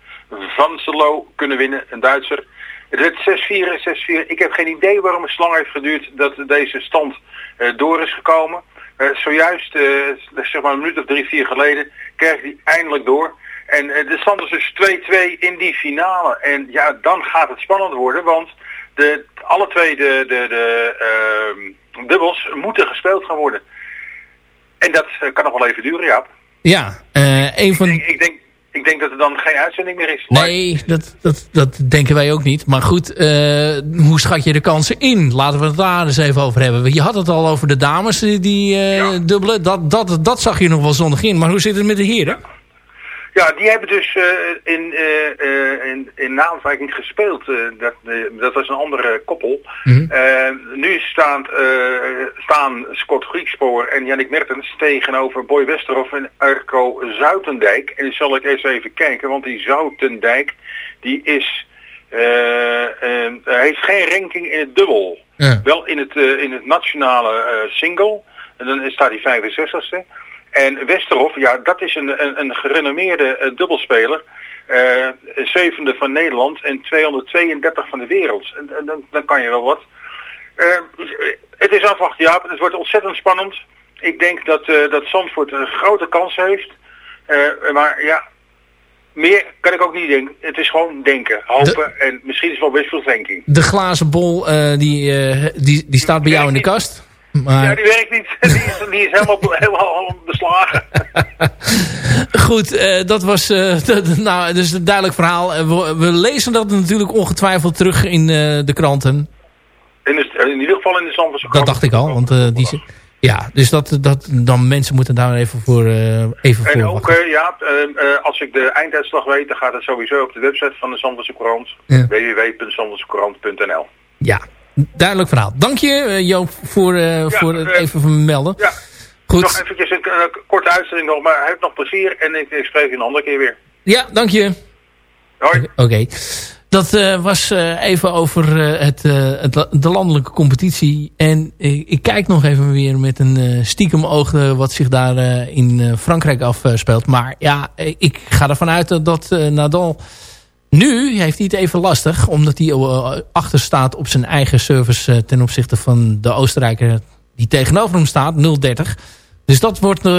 van Selo kunnen winnen, een Duitser. Het werd 6-4 en 6-4. Ik heb geen idee waarom het zo lang heeft geduurd dat deze stand eh, door is gekomen. Eh, zojuist, eh, zeg maar een minuut of drie, vier geleden, kreeg hij eindelijk door. En de stand is dus 2-2 in die finale. En ja, dan gaat het spannend worden, want de, alle twee de, de, de ehm, dubbels moeten gespeeld gaan worden. En dat kan nog wel even duren, ja. Ja, eh, een van... Ik, ik, denk, ik denk dat er dan geen uitzending meer is. Nee, dat, dat, dat denken wij ook niet. Maar goed, eh, hoe schat je de kansen in? Laten we het daar eens even over hebben. Je had het al over de dames, die, eh, dubbele. Dat, dat, dat zag je nog wel zonnig in. Maar hoe zit het met de heren? Ja, die hebben dus eh, in, eh, in, in Naaldwijk niet gespeeld. Dat, dat was een andere koppel. Eh, nu staan, staan Scott Griekspoor en Jannik Mertens tegenover Boy Westerhof en Arco Zuitendijk. En zal ik eens even kijken, want die Zuitendijk die is, heeft geen ranking in het dubbel. Ja. Wel in het, in het nationale single. En dan staat hij 65ste. En Westerhof, ja, dat is een, een, een gerenommeerde eh, dubbelspeler. Eh, zevende van Nederland en 232 van de wereld. En, en dan, dan kan je wel wat. Eh, het is afwachten, Jaap. Het wordt ontzettend spannend. Ik denk dat, dat Zandvoort een grote kans heeft. Maar ja, meer kan ik ook niet denken. Het is gewoon denken, hopen. En misschien is het wel best veel thinking. De glazen bol, die, die, die staat bij jou in de kast. Maar... Ja, die werkt niet. Die is, die is helemaal, helemaal beslagen. Goed, eh, dat was d- nou, dus een duidelijk verhaal. Eh, we, we lezen dat natuurlijk ongetwijfeld terug in de kranten. In, de, in ieder geval in de Zandvoortse Dat dacht ik al, want die... Ja, dus dat, dat, dan mensen moeten daar even voor, eh, even voor En ook, ja, als ik de einduitslag weet, dan gaat het sowieso op de website van de Zandvoortse Courant. Ja. www.zandvoortsecourant.nl Ja, duidelijk verhaal. Dank je eh, Joop voor, eh, voor het eh, even vermelden. Ja. Goed. Nog eventjes een korte uitzending nog, maar hij heeft nog plezier en ik, ik spreek je een andere keer weer. Ja, dank je. Hoi. Oké. Dat was even over het, het, de landelijke competitie. En ik kijk nog even weer met een stiekem oog wat zich daar in Frankrijk afspeelt. Maar ja, ik ga ervan uit dat, dat Nadal... Nu heeft hij het even lastig, omdat hij eh, achter staat op zijn eigen service eh, ten opzichte van de Oostenrijker die tegenover hem staat, 0-30. Dus dat wordt, eh,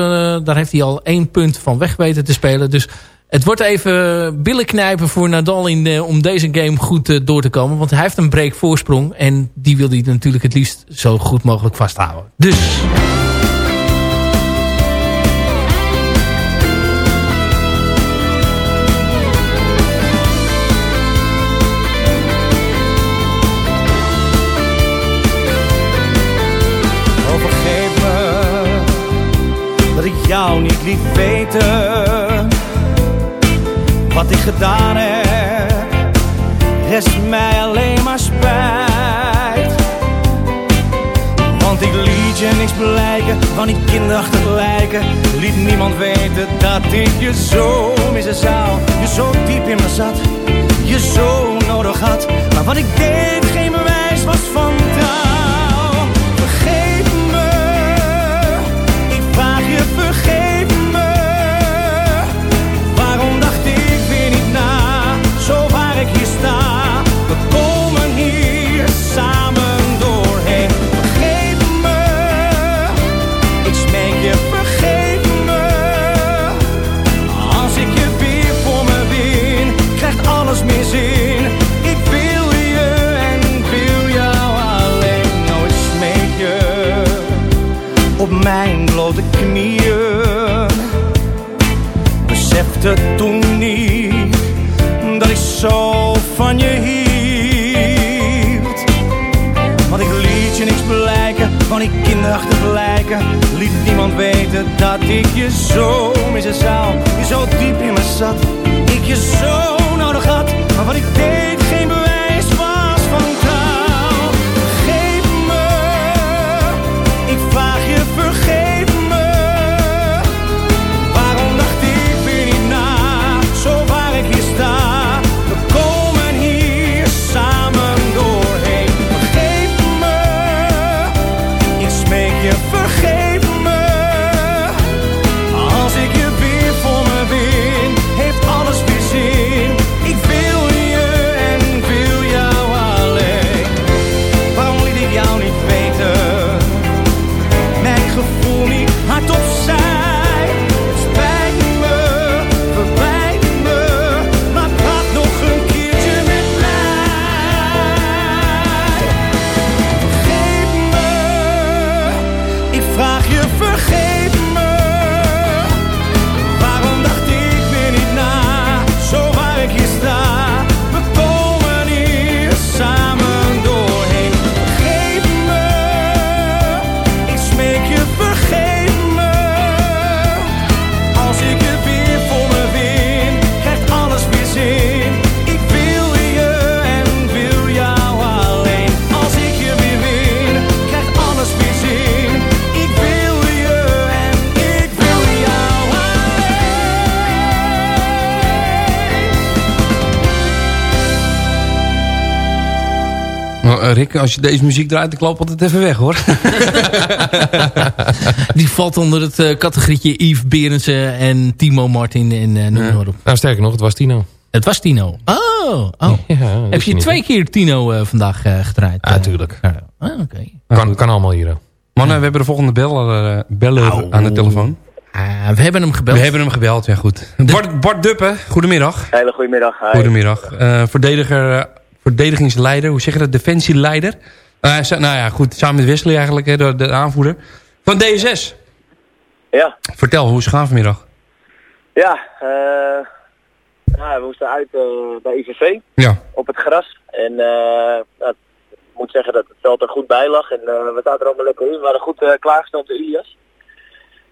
daar heeft hij al één punt van weg weten te spelen. Dus het wordt even billen knijpen voor Nadal in, om deze game goed door te komen. Want hij heeft een break voorsprong en die wil hij natuurlijk het liefst zo goed mogelijk vasthouden. Dus... gedaan heb. Rest mij alleen maar spijt. Want ik liet je niks blijken van die kinderachtige lijken. Liet niemand weten dat ik je zo missen zou. Je zo diep in me zat, je zo nodig had. Maar wat ik deed Besefte toen niet dat ik zo van je hield. Want ik liet je niks blijken van die kinderachtige lijken. Liet niemand weten dat ik je zo missen zou. Je zo diep in me zat, ik je zo nodig had. Maar wat ik deed geen Rick, als je deze muziek draait, ik loop altijd even weg hoor. Die valt onder het eh, categorietje Yves Berendsen en Timo Martin en eh noem maar op. Nou, sterker nog, het was Tino. Het was Tino. Oh, oh. Heb je niet, twee keer Tino eh, vandaag eh, gedraaid? Ja, tuurlijk. Ah, oké. Kan, kan allemaal hier. Mannen, we hebben de volgende beller, eh, beller aan de telefoon. Ah, we hebben hem gebeld. We hebben hem gebeld, ja goed. Bart, Bart Duppen, goedemiddag. Hele goedemiddag. Hi. Goedemiddag. Eh, verdediger, verdedigingsleider, hoe zeg je dat? Defensieleider. Sa- nou ja, goed, samen met Wesley eigenlijk, hè, de, de aanvoerder. Van DSS. Ja. Vertel, hoe is het gaan vanmiddag? Ja, eh, ja, we moesten uit eh, bij IVV Ja. op het gras. En nou, het moet zeggen dat het veld er goed bij lag. En we zaten er allemaal lekker in. We waren goed klaargesteld door Ilias.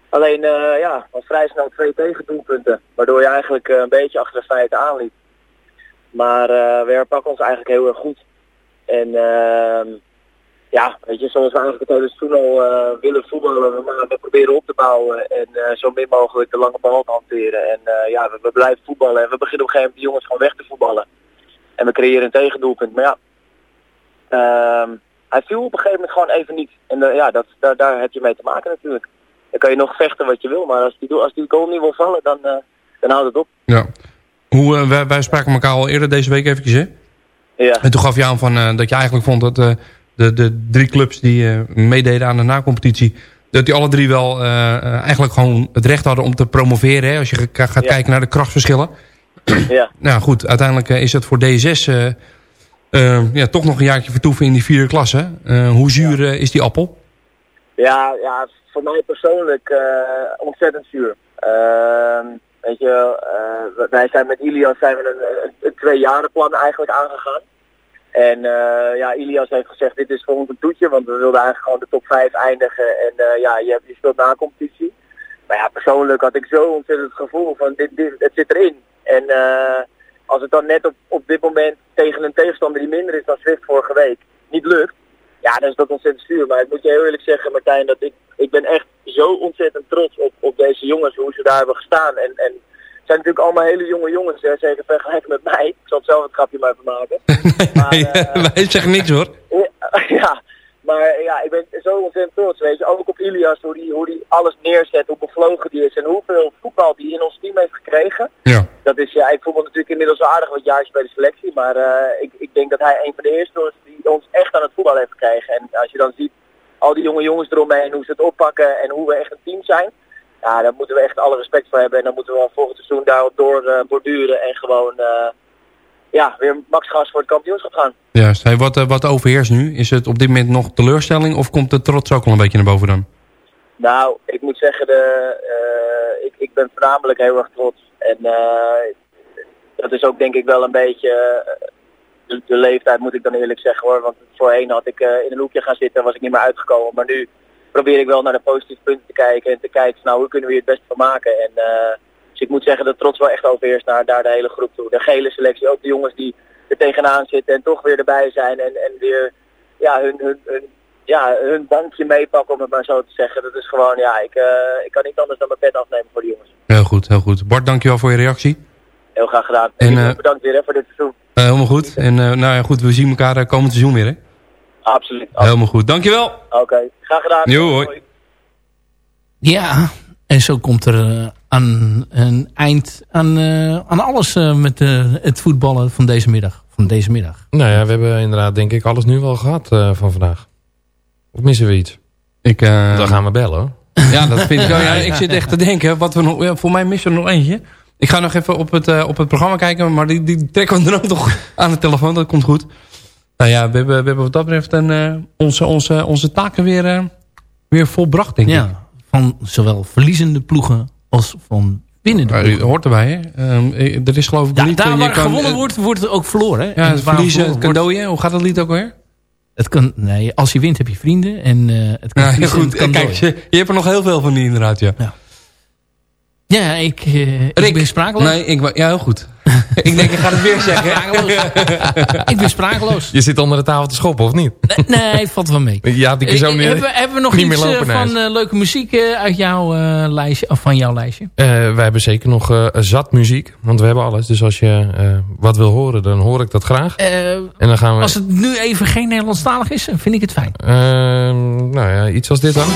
Alleen, ja, al vrij snel twee tegendoelpunten. Waardoor je eigenlijk een beetje achter de feiten aanliep. Maar eh, we herpakken ons eigenlijk heel erg goed. En ehm, ja, weet je, zoals we eigenlijk hele seizoen al eh, willen voetballen, maar we proberen op te bouwen en eh, zo min mogelijk de lange bal te hanteren. En ja, we, blijven voetballen en we beginnen op een gegeven moment die jongens gewoon weg te voetballen. En we creëren een tegendoelpunt. Maar ja, ehm, hij viel op een gegeven moment gewoon even niet. En ja, dat, daar, daar heb je mee te maken natuurlijk. Dan kan je nog vechten wat je wil, maar als die, als die goal niet wil vallen, dan, dan houdt het op. Ja. Hoe, eh, wij, wij spraken elkaar al eerder deze week eventjes, hè? Ja. En toen gaf je aan van, eh, dat je eigenlijk vond dat eh, de, de drie clubs die meededen aan de nacompetitie... dat die alle drie wel eigenlijk gewoon het recht hadden om te promoveren. Hè, als je ga- gaat Ja. kijken naar de krachtverschillen. Ja. Nou goed, uiteindelijk is het voor D6 eh, eh, ja, toch nog een jaartje vertoeven in die vierde klasse. Hoe zuur is die appel? Ja, ja, voor mij persoonlijk ontzettend zuur. Weet je, eh, wij zijn met Ilias zijn we een, een, een tweejarenplan eigenlijk aangegaan. En eh, ja, Ilias heeft gezegd, dit is voor ons een toetje, want we wilden eigenlijk gewoon de top 5 eindigen. En eh, ja, je, je speelt na competitie. Maar ja, persoonlijk had ik zo ontzettend het gevoel van, dit, dit, het zit erin. En als het dan net op, op dit moment tegen een tegenstander die minder is dan Swift vorige week niet lukt, ja, dan is dat ontzettend zuur. Maar ik moet je heel eerlijk zeggen, Martijn, dat ik, ik ben echt zo ontzettend trots op, op deze jongens, hoe ze daar hebben gestaan. En, en het zijn natuurlijk allemaal hele jonge jongens, hè, zeker vergeleken met mij. Ik zal het zelf een grapje maar even maken. Nee, wij zeggen niks hoor. Ja, maar ja, ik ben zo ontzettend trots, weet je. Ook op Ilias, hoe die, hoe die alles neerzet, hoe bevlogen die is en hoeveel voetbal die in ons team heeft gekregen. Ja. Dat is, ja, ik voel me natuurlijk inmiddels aardig wat jaartjes bij de selectie, maar eh, ik, ik denk dat hij een van de eerste was die ons echt aan het voetbal heeft gekregen. En als je dan ziet, al die jonge jongens eromheen, hoe ze het oppakken en hoe we echt een team zijn. Ja, daar moeten we echt alle respect voor hebben. En dan moeten we al volgend seizoen daarop door eh, borduren en gewoon eh, ja, weer max gas voor het kampioenschap gaan. Juist. Hey, wat, eh, wat overheerst nu? Is het op dit moment nog teleurstelling of komt de trots ook al een beetje naar boven dan? Nou, ik moet zeggen, de, ik, ik ben voornamelijk heel erg trots. En dat is ook denk ik wel een beetje de, de leeftijd, moet ik dan eerlijk zeggen hoor. Want voorheen had ik eh, in een hoekje gaan zitten, was ik niet meer uitgekomen. Maar nu probeer ik wel naar de positieve punten te kijken en te kijken, nou hoe kunnen we hier het beste van maken. En, eh, dus ik moet zeggen dat trots wel echt overheerst naar, naar de hele groep toe. De gele selectie, ook de jongens die er tegenaan zitten en toch weer erbij zijn en, en weer ja, hun, hun, hun, ja, hun bankje meepakken, om het maar zo te zeggen. Dat is gewoon, ja, ik, eh, ik kan niet anders dan mijn pet afnemen voor die jongens. Heel goed, heel goed. Bart, dankjewel voor je reactie. Heel graag gedaan. En, En, bedankt weer hè, voor dit seizoen. Eh, helemaal goed. En eh, nou ja, goed, we zien elkaar eh, komend seizoen weer hè? Absoluut. Helemaal goed. Dankjewel. Oké, graag gedaan. Jo, hoi. Ja, en zo komt er aan een eind aan, eh, aan alles eh, met eh, het voetballen van deze middag. Van deze middag. Nou ja, we hebben inderdaad denk ik alles nu wel gehad eh, van vandaag. Of missen we iets? Ik, eh, Dan gaan we bellen hoor. Ja, dat vind ik wel. Ja, ik zit echt te denken, wat we nog, ja, voor mij missen we er nog eentje. Ik ga nog even op het, eh, op het programma kijken, maar die, die trekken we dan ook nog aan de telefoon. Dat komt goed. Nou ja, we hebben, we hebben wat dat betreft een, eh, onze, onze, onze taken weer, eh, weer volbracht, denk ik. Ja, van zowel verliezende ploegen als van winnende ploegen. u hoort erbij, hè? Ehm, eh, er is geloof ik Ja, niet... daar waar kan- gewonnen wordt, wordt het ook verloren. Hè? Ja, En het verliezen, het cadeautje. Hoe gaat dat lied ook weer? Het kan, nee, als je wint heb je vrienden. En het kan Ja, en goed. het Kijk, je, je hebt er nog heel veel van die inderdaad, ja. Ja, ik, eh, ik ben sprakeloos. Nee, ik, ja, heel goed. ik denk, ik ga het weer zeggen. ik ben sprakeloos. Je zit onder de tafel te schoppen of niet? Nee, het valt wel mee. Ja, die zo niet, hebben, we- hebben we nog niet iets meer eh, van eh, leuke muziek eh, uit jouw eh, lijstje, of van jouw lijstje? Eh, wij hebben zeker nog eh, zat muziek. Want we hebben alles. Dus als je eh, wat wil horen, dan hoor ik dat graag. Eh, en dan gaan we... Als het nu even geen Nederlandstalig is, vind ik het fijn. Eh, nou ja, iets als dit dan.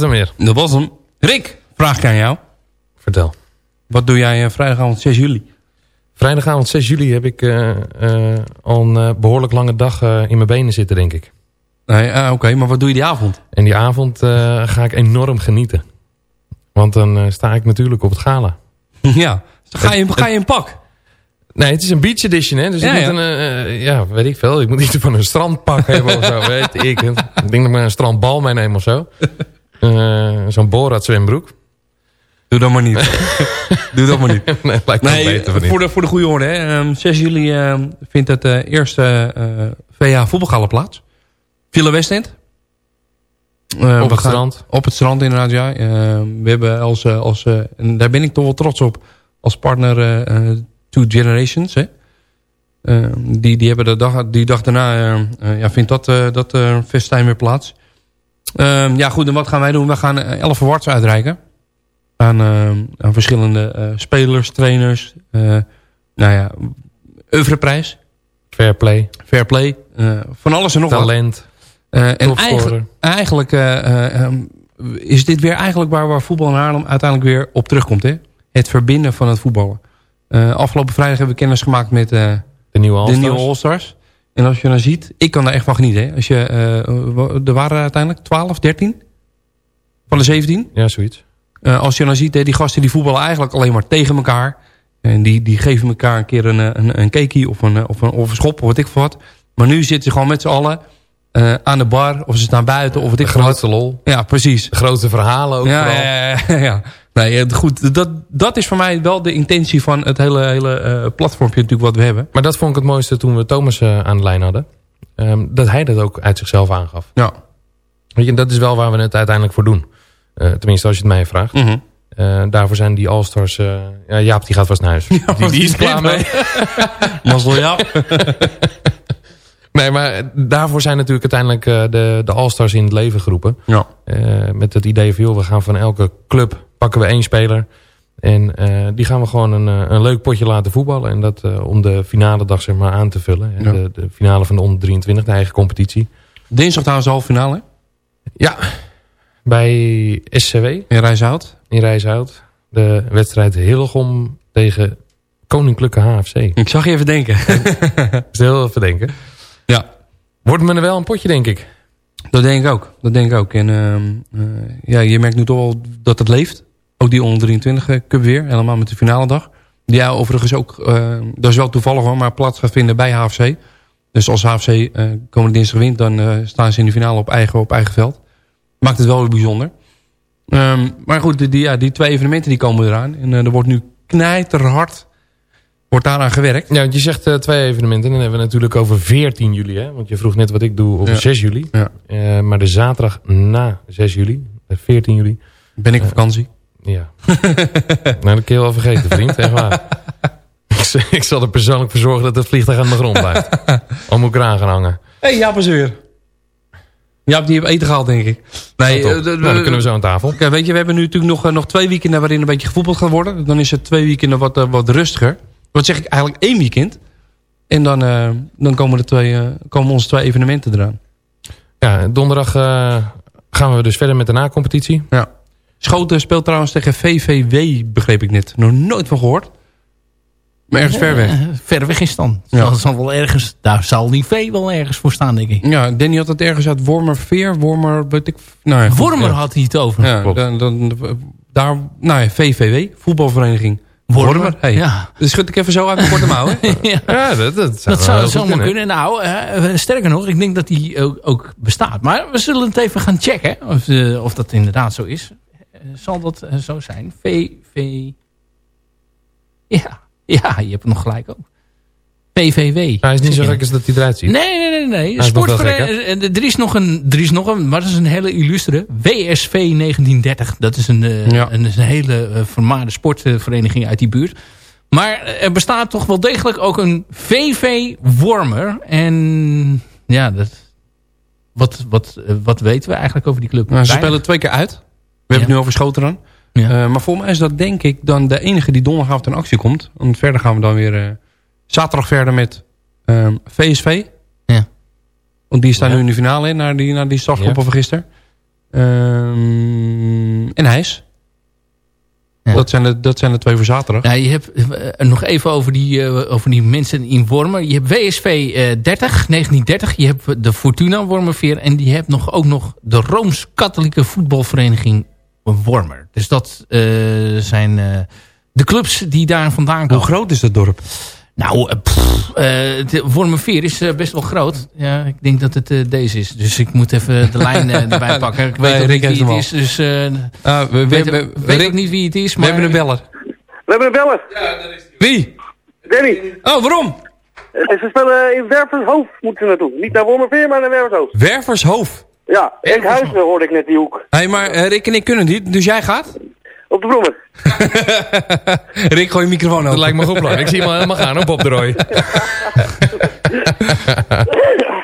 Was hem weer. Dat was hem. Rick, vraag ik aan jou. Vertel. Wat doe jij eh, vrijdagavond 6 juli? Vrijdagavond 6 juli heb ik eh, eh, al een eh, behoorlijk lange dag in mijn benen zitten, denk ik. Nee, ah, Oké, maar wat doe je die avond? En die avond ga ik enorm genieten. Want dan sta ik natuurlijk op het gala. ja, dus ga je, ga je in pak? Nee, het is een beach edition, hè. Dus Ja, ik ja. moet een, eh, ja, weet ik veel. Ik moet iets van een strandpak hebben of zo, weet ik. het. Ik denk dat ik maar een strandbal meeneem of zo. Eh, Zo'n Borat zwembroek. Doe dat maar niet. Doe dat maar niet. nee, lijkt me Nee, beter van niet. voor de, voor de goede orde. Hè. Ehm, 6 juli ehm, vindt het eh, eerste eh VA voetbalgala plaats. Villa Westend. Op het gaan- strand. Op het strand inderdaad, ja. Ehm, we hebben als, als en daar ben ik toch wel trots op, als partner Two Generations. Hè. Ehm, die, die hebben de dag, die dag daarna, ja, vindt dat, dat festijn weer plaats. Ehm, ja goed, en wat gaan wij doen? We gaan eh, 11 awards uitreiken aan, eh, aan verschillende eh, spelers, trainers. eh nou ja, oeuvreprijs. Fair play. Fair play. eh, van alles en nog wat. Talent. Eh, en eigenlijk, eigenlijk eh, eh, ehm, is dit weer eigenlijk waar, waar voetbal in Haarlem uiteindelijk weer op terugkomt. Hè? Het verbinden van het voetballen. Eh, afgelopen vrijdag hebben we kennis gemaakt met eh, de nieuwe All-Stars. En als je dan ziet, ik kan daar echt van genieten. Hè? Als je, eh, er waren er uiteindelijk 12, 13 van de 17. Ja, zoiets. Eh, als je dan ziet, hè, die gasten die voetballen eigenlijk alleen maar tegen elkaar. En die, die geven elkaar een keer een, eh, een, een cakeie of een, of, een, of een schop of wat ik voor wat. Maar nu zitten ze gewoon met z'n allen aan de bar. Of ze staan buiten of wat ik De grootste lol. Ja, precies. De grootste verhalen ook Ja, vooral. ja, ja, ja. Nee, eh, goed, dat, dat is voor mij wel de intentie van het hele, hele eh, platformpje natuurlijk wat we hebben. Maar dat vond ik het mooiste toen we Thomas eh, aan de lijn hadden. Ehm, dat hij dat ook uit zichzelf aangaf. Ja. Weet je, dat is wel waar we het uiteindelijk voor doen. Tenminste, als je het mij vraagt. Mhm. Daarvoor zijn die All-Stars... ja, Jaap die gaat vast naar huis. die, die is klaar mee. Mazzel Jaap. nee, maar daarvoor zijn natuurlijk uiteindelijk de, de All-Stars in het leven geroepen. Ja. Met het idee van, joh, we gaan van elke club pakken we één speler. En eh, die gaan we gewoon een, eh, een leuk potje laten voetballen. En dat eh, om de finale dag zeg maar aan te vullen. En Ja. de, de finale van de onder 23, de eigen competitie. Dinsdag trouwens halve finale. Ja, bij SCW. In Rijshout. In Rijshout. De wedstrijd Hillegom tegen Koninklijke HFC. Ik zag je even denken. heel even denken. Ja. Wordt me er wel een potje, denk ik. Dat denk ik ook. Dat denk ik ook. En ehm, eh, ja, je merkt nu toch wel dat het leeft. Ook die onder 23 cup weer. Helemaal met de finale dag. Die ja, overigens ook, eh, dat is wel toevallig hoor, maar plaats gaat vinden bij HFC. Dus als HFC eh komende dinsdag wint, dan eh, staan ze in de finale op eigen, op eigen veld. Maakt het wel bijzonder. Ehm, maar goed, die, die, ja, die twee evenementen die komen eraan. En eh, er wordt nu knijterhard wordt daaraan gewerkt. Ja, want je zegt eh, twee evenementen. Dan hebben we natuurlijk over 14 juli. Hè? Want je vroeg net wat ik doe op Ja. 6 juli. Ja. Eh, maar de zaterdag na 6 juli, eh, 14 juli. Ben ik op vakantie? Ja. nou, dat kun je wel vergeten, vriend. Echt waar. Ik zal- ik zal er persoonlijk voor zorgen dat het vliegtuig aan de grond blijft. Al moet ik eraan gaan hangen. Hé, hey, Jaap is er weer. Jaap, die heeft eten gehaald, denk ik. Nee, top. eh, Nou, dan kunnen we zo aan tafel. Kijk, weet je, we hebben nu natuurlijk nog, eh, nog twee weekenden waarin een beetje gevoetbald gaat worden. Dan is het twee weekenden wat, eh, wat rustiger. Wat zeg ik eigenlijk één weekend. En dan, dan komen, de twee, komen onze twee evenementen eraan. Ja, donderdag gaan we dus verder met de na-competitie. Ja. Schoten speelt trouwens tegen VVW, begreep ik net. Nog nooit van gehoord. Maar ergens ver weg. Eh, ver weg is dan. Ja. Dat zal wel ergens, daar zal Nive wel ergens voor staan, denk ik. Ja, Danny had het ergens uit Wormerveer. Wormer, weet ik... Nou ja, Wormer ja. had hij het over. Ja, dan, dan, daar, nou ja, VVW, voetbalvereniging. Wormer, Wormer, hey. ja. Dus schud ik even zo uit mijn korte mouw, hè? ja. Ja, dat, dat zou, Dat zou zomaar kunnen. Nou, eh, sterker nog, ik denk dat die ook, ook bestaat. Maar we zullen het even gaan checken of, eh, of dat inderdaad zo is. Eh, zal dat eh, zo zijn? VV... Ja, ja, je hebt het nog gelijk ook. PVW. Hij is niet zo gek als dat hij eruit ziet. Nee, nee, nee. nee. Sportvereniging- eh, er is nog een, er is nog een, maar dat is een hele illustere. WSV 1930. Dat is een, Ja. een, is een hele uh, vermaarde sportvereniging uit die buurt. Maar er bestaat toch wel degelijk ook een VV Wormer. En ja, dat, wat, wat, wat weten we eigenlijk over die club? Nou, ze spelen twee keer uit. We hebben het nu over Schoten dan. Ja. Eh, maar volgens mij is dat denk ik dan de enige die donderdagavond in actie komt. Want verder gaan we dan weer eh, zaterdag verder met ehm, VSV. Ja. Want die staan Ja. nu in de finale in, naar die, naar die Ja. van gisteren. Ehm, en HijS. Dat, zijn de, dat zijn de twee voor zaterdag. Ja, je hebt eh, nog even over die, over die mensen in Wormer. Je hebt WSV eh 30, 1930. Je hebt de Fortuna Wormerveer. En die hebt nog, ook nog de Rooms-Katholieke Voetbalvereniging Wormer. Dus dat eh, zijn eh, de clubs die daar vandaan komen. Hoe groot is dat dorp? Nou, eh, pff, Wormerveer is best wel groot. Ja, ik denk dat het eh, deze is. Dus ik moet even de lijn erbij pakken. Ik weet Rick niet wie het is. Dus eh, Ah, we, we, weet, we- weet Rick, ook niet wie het is. we Maar, hebben een beller. We hebben een beller. Wie? Danny. Oh, waarom? Ze spelen in Wervershoofd moeten ze naartoe. Niet naar Wormerveer, maar naar Wervershoofd. Wervershoofd. Ja, Enkhuizen hoorde ik net die hoek. Hé, hey, maar eh, Rick en ik kunnen niet, dus jij gaat? Op de Brommer. Rick, gooi je microfoon open. Dat lijkt me goed plan. Ik zie hem al helemaal gaan op op de rooi.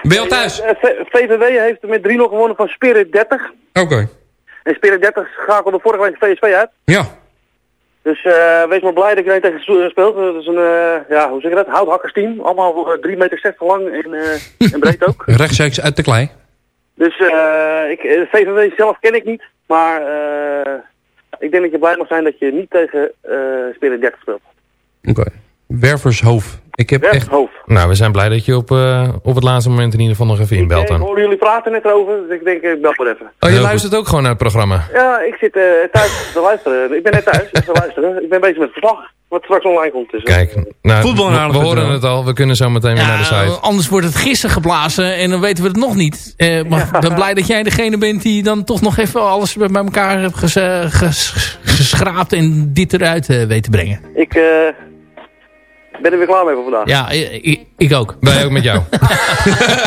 Ben je al thuis? Eh, VVW heeft met 3-0 gewonnen van Spirit 30. Oké. En Spirit 30 schakelde vorige week VSV uit. Ja. Dus eh, wees maar blij dat je er tegen speelt. Dat is een, eh, ja, hoe zeg je dat? Houthakkersteam. Allemaal eh, 3 meter 60 lang en, eh, en breed ook. Rechtstreeks uit de klei. Dus eh, ik, eh, zelf ken ik niet. Maar eh, ik denk dat je blij mag zijn dat je niet tegen eh Spirit 30 speelt. Oké. Wervershoofd. Ik heb echt... Nou, we zijn blij dat je op, eh, op het laatste moment in ieder geval nog even inbelt Ik dan. hoorde jullie praten net erover, dus ik denk ik bel maar even. Oh, je luistert ook gewoon naar het programma? Ja, ik zit eh, thuis te luisteren. Ik ben net thuis om te luisteren. Ik ben bezig met het verslag, wat straks online komt. Dus, eh, Kijk, nou, Voetbal we, we horen het al. We kunnen zo meteen weer naar de site. anders wordt het gisteren geblazen en dan weten we het nog niet. Eh, maar ik ben blij dat jij degene bent die dan toch nog even alles bij elkaar hebt ges, eh, ges- geschraapt en dit eruit eh, weet te brengen. Ik ben er weer klaar mee voor vandaag. Ja, ik, ik ook. Wij ook met jou.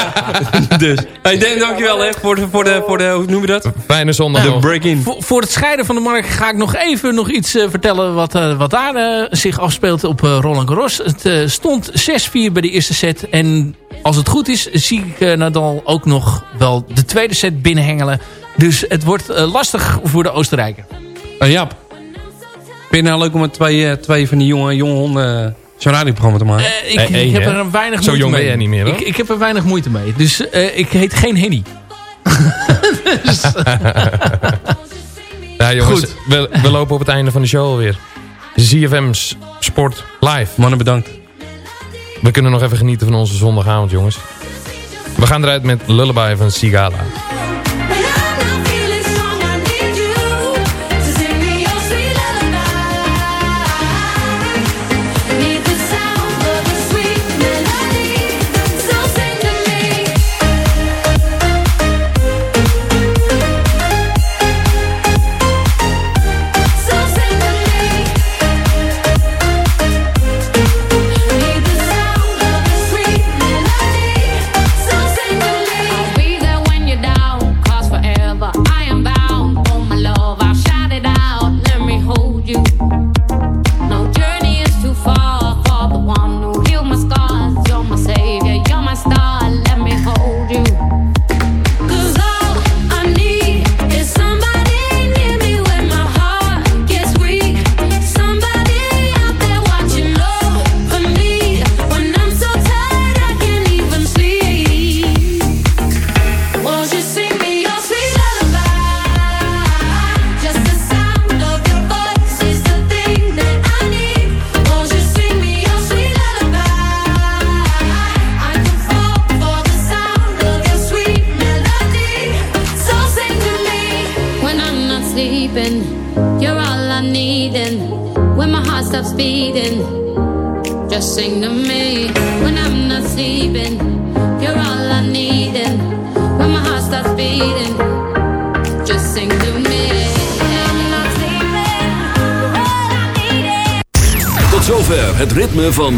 dus. Hey, Dan, dankjewel hè, voor de, voor de, voor de, hoe noemen we dat? Fijne zondag De break-in. Voor, voor het scheiden van de markt ga ik nog even nog iets eh, vertellen wat, eh, wat daar eh, zich afspeelt op Roland Garros. Het stond 6-4 bij de eerste set. En als het goed is, zie ik Nadal ook nog wel de tweede set binnenhengelen. Dus het wordt eh, lastig voor de Oostenrijker. Uh, Jaap. Vind je nou leuk om met twee, twee van die jonge, jonge honden eh, zo'n radioprogramma te maken? Eh, ik, ik heb er een weinig Zo moeite jong ben mee. jij niet meer, hoor. Ik, ik heb er weinig moeite mee. Dus eh, ik heet geen Henny. Dus- Ja, jongens, Goed. We, we lopen op het einde van de show alweer. ZFM's Sport Live. Mannen, bedankt. We kunnen nog even genieten van onze zondagavond, jongens. We gaan eruit met Lullaby van Sigala.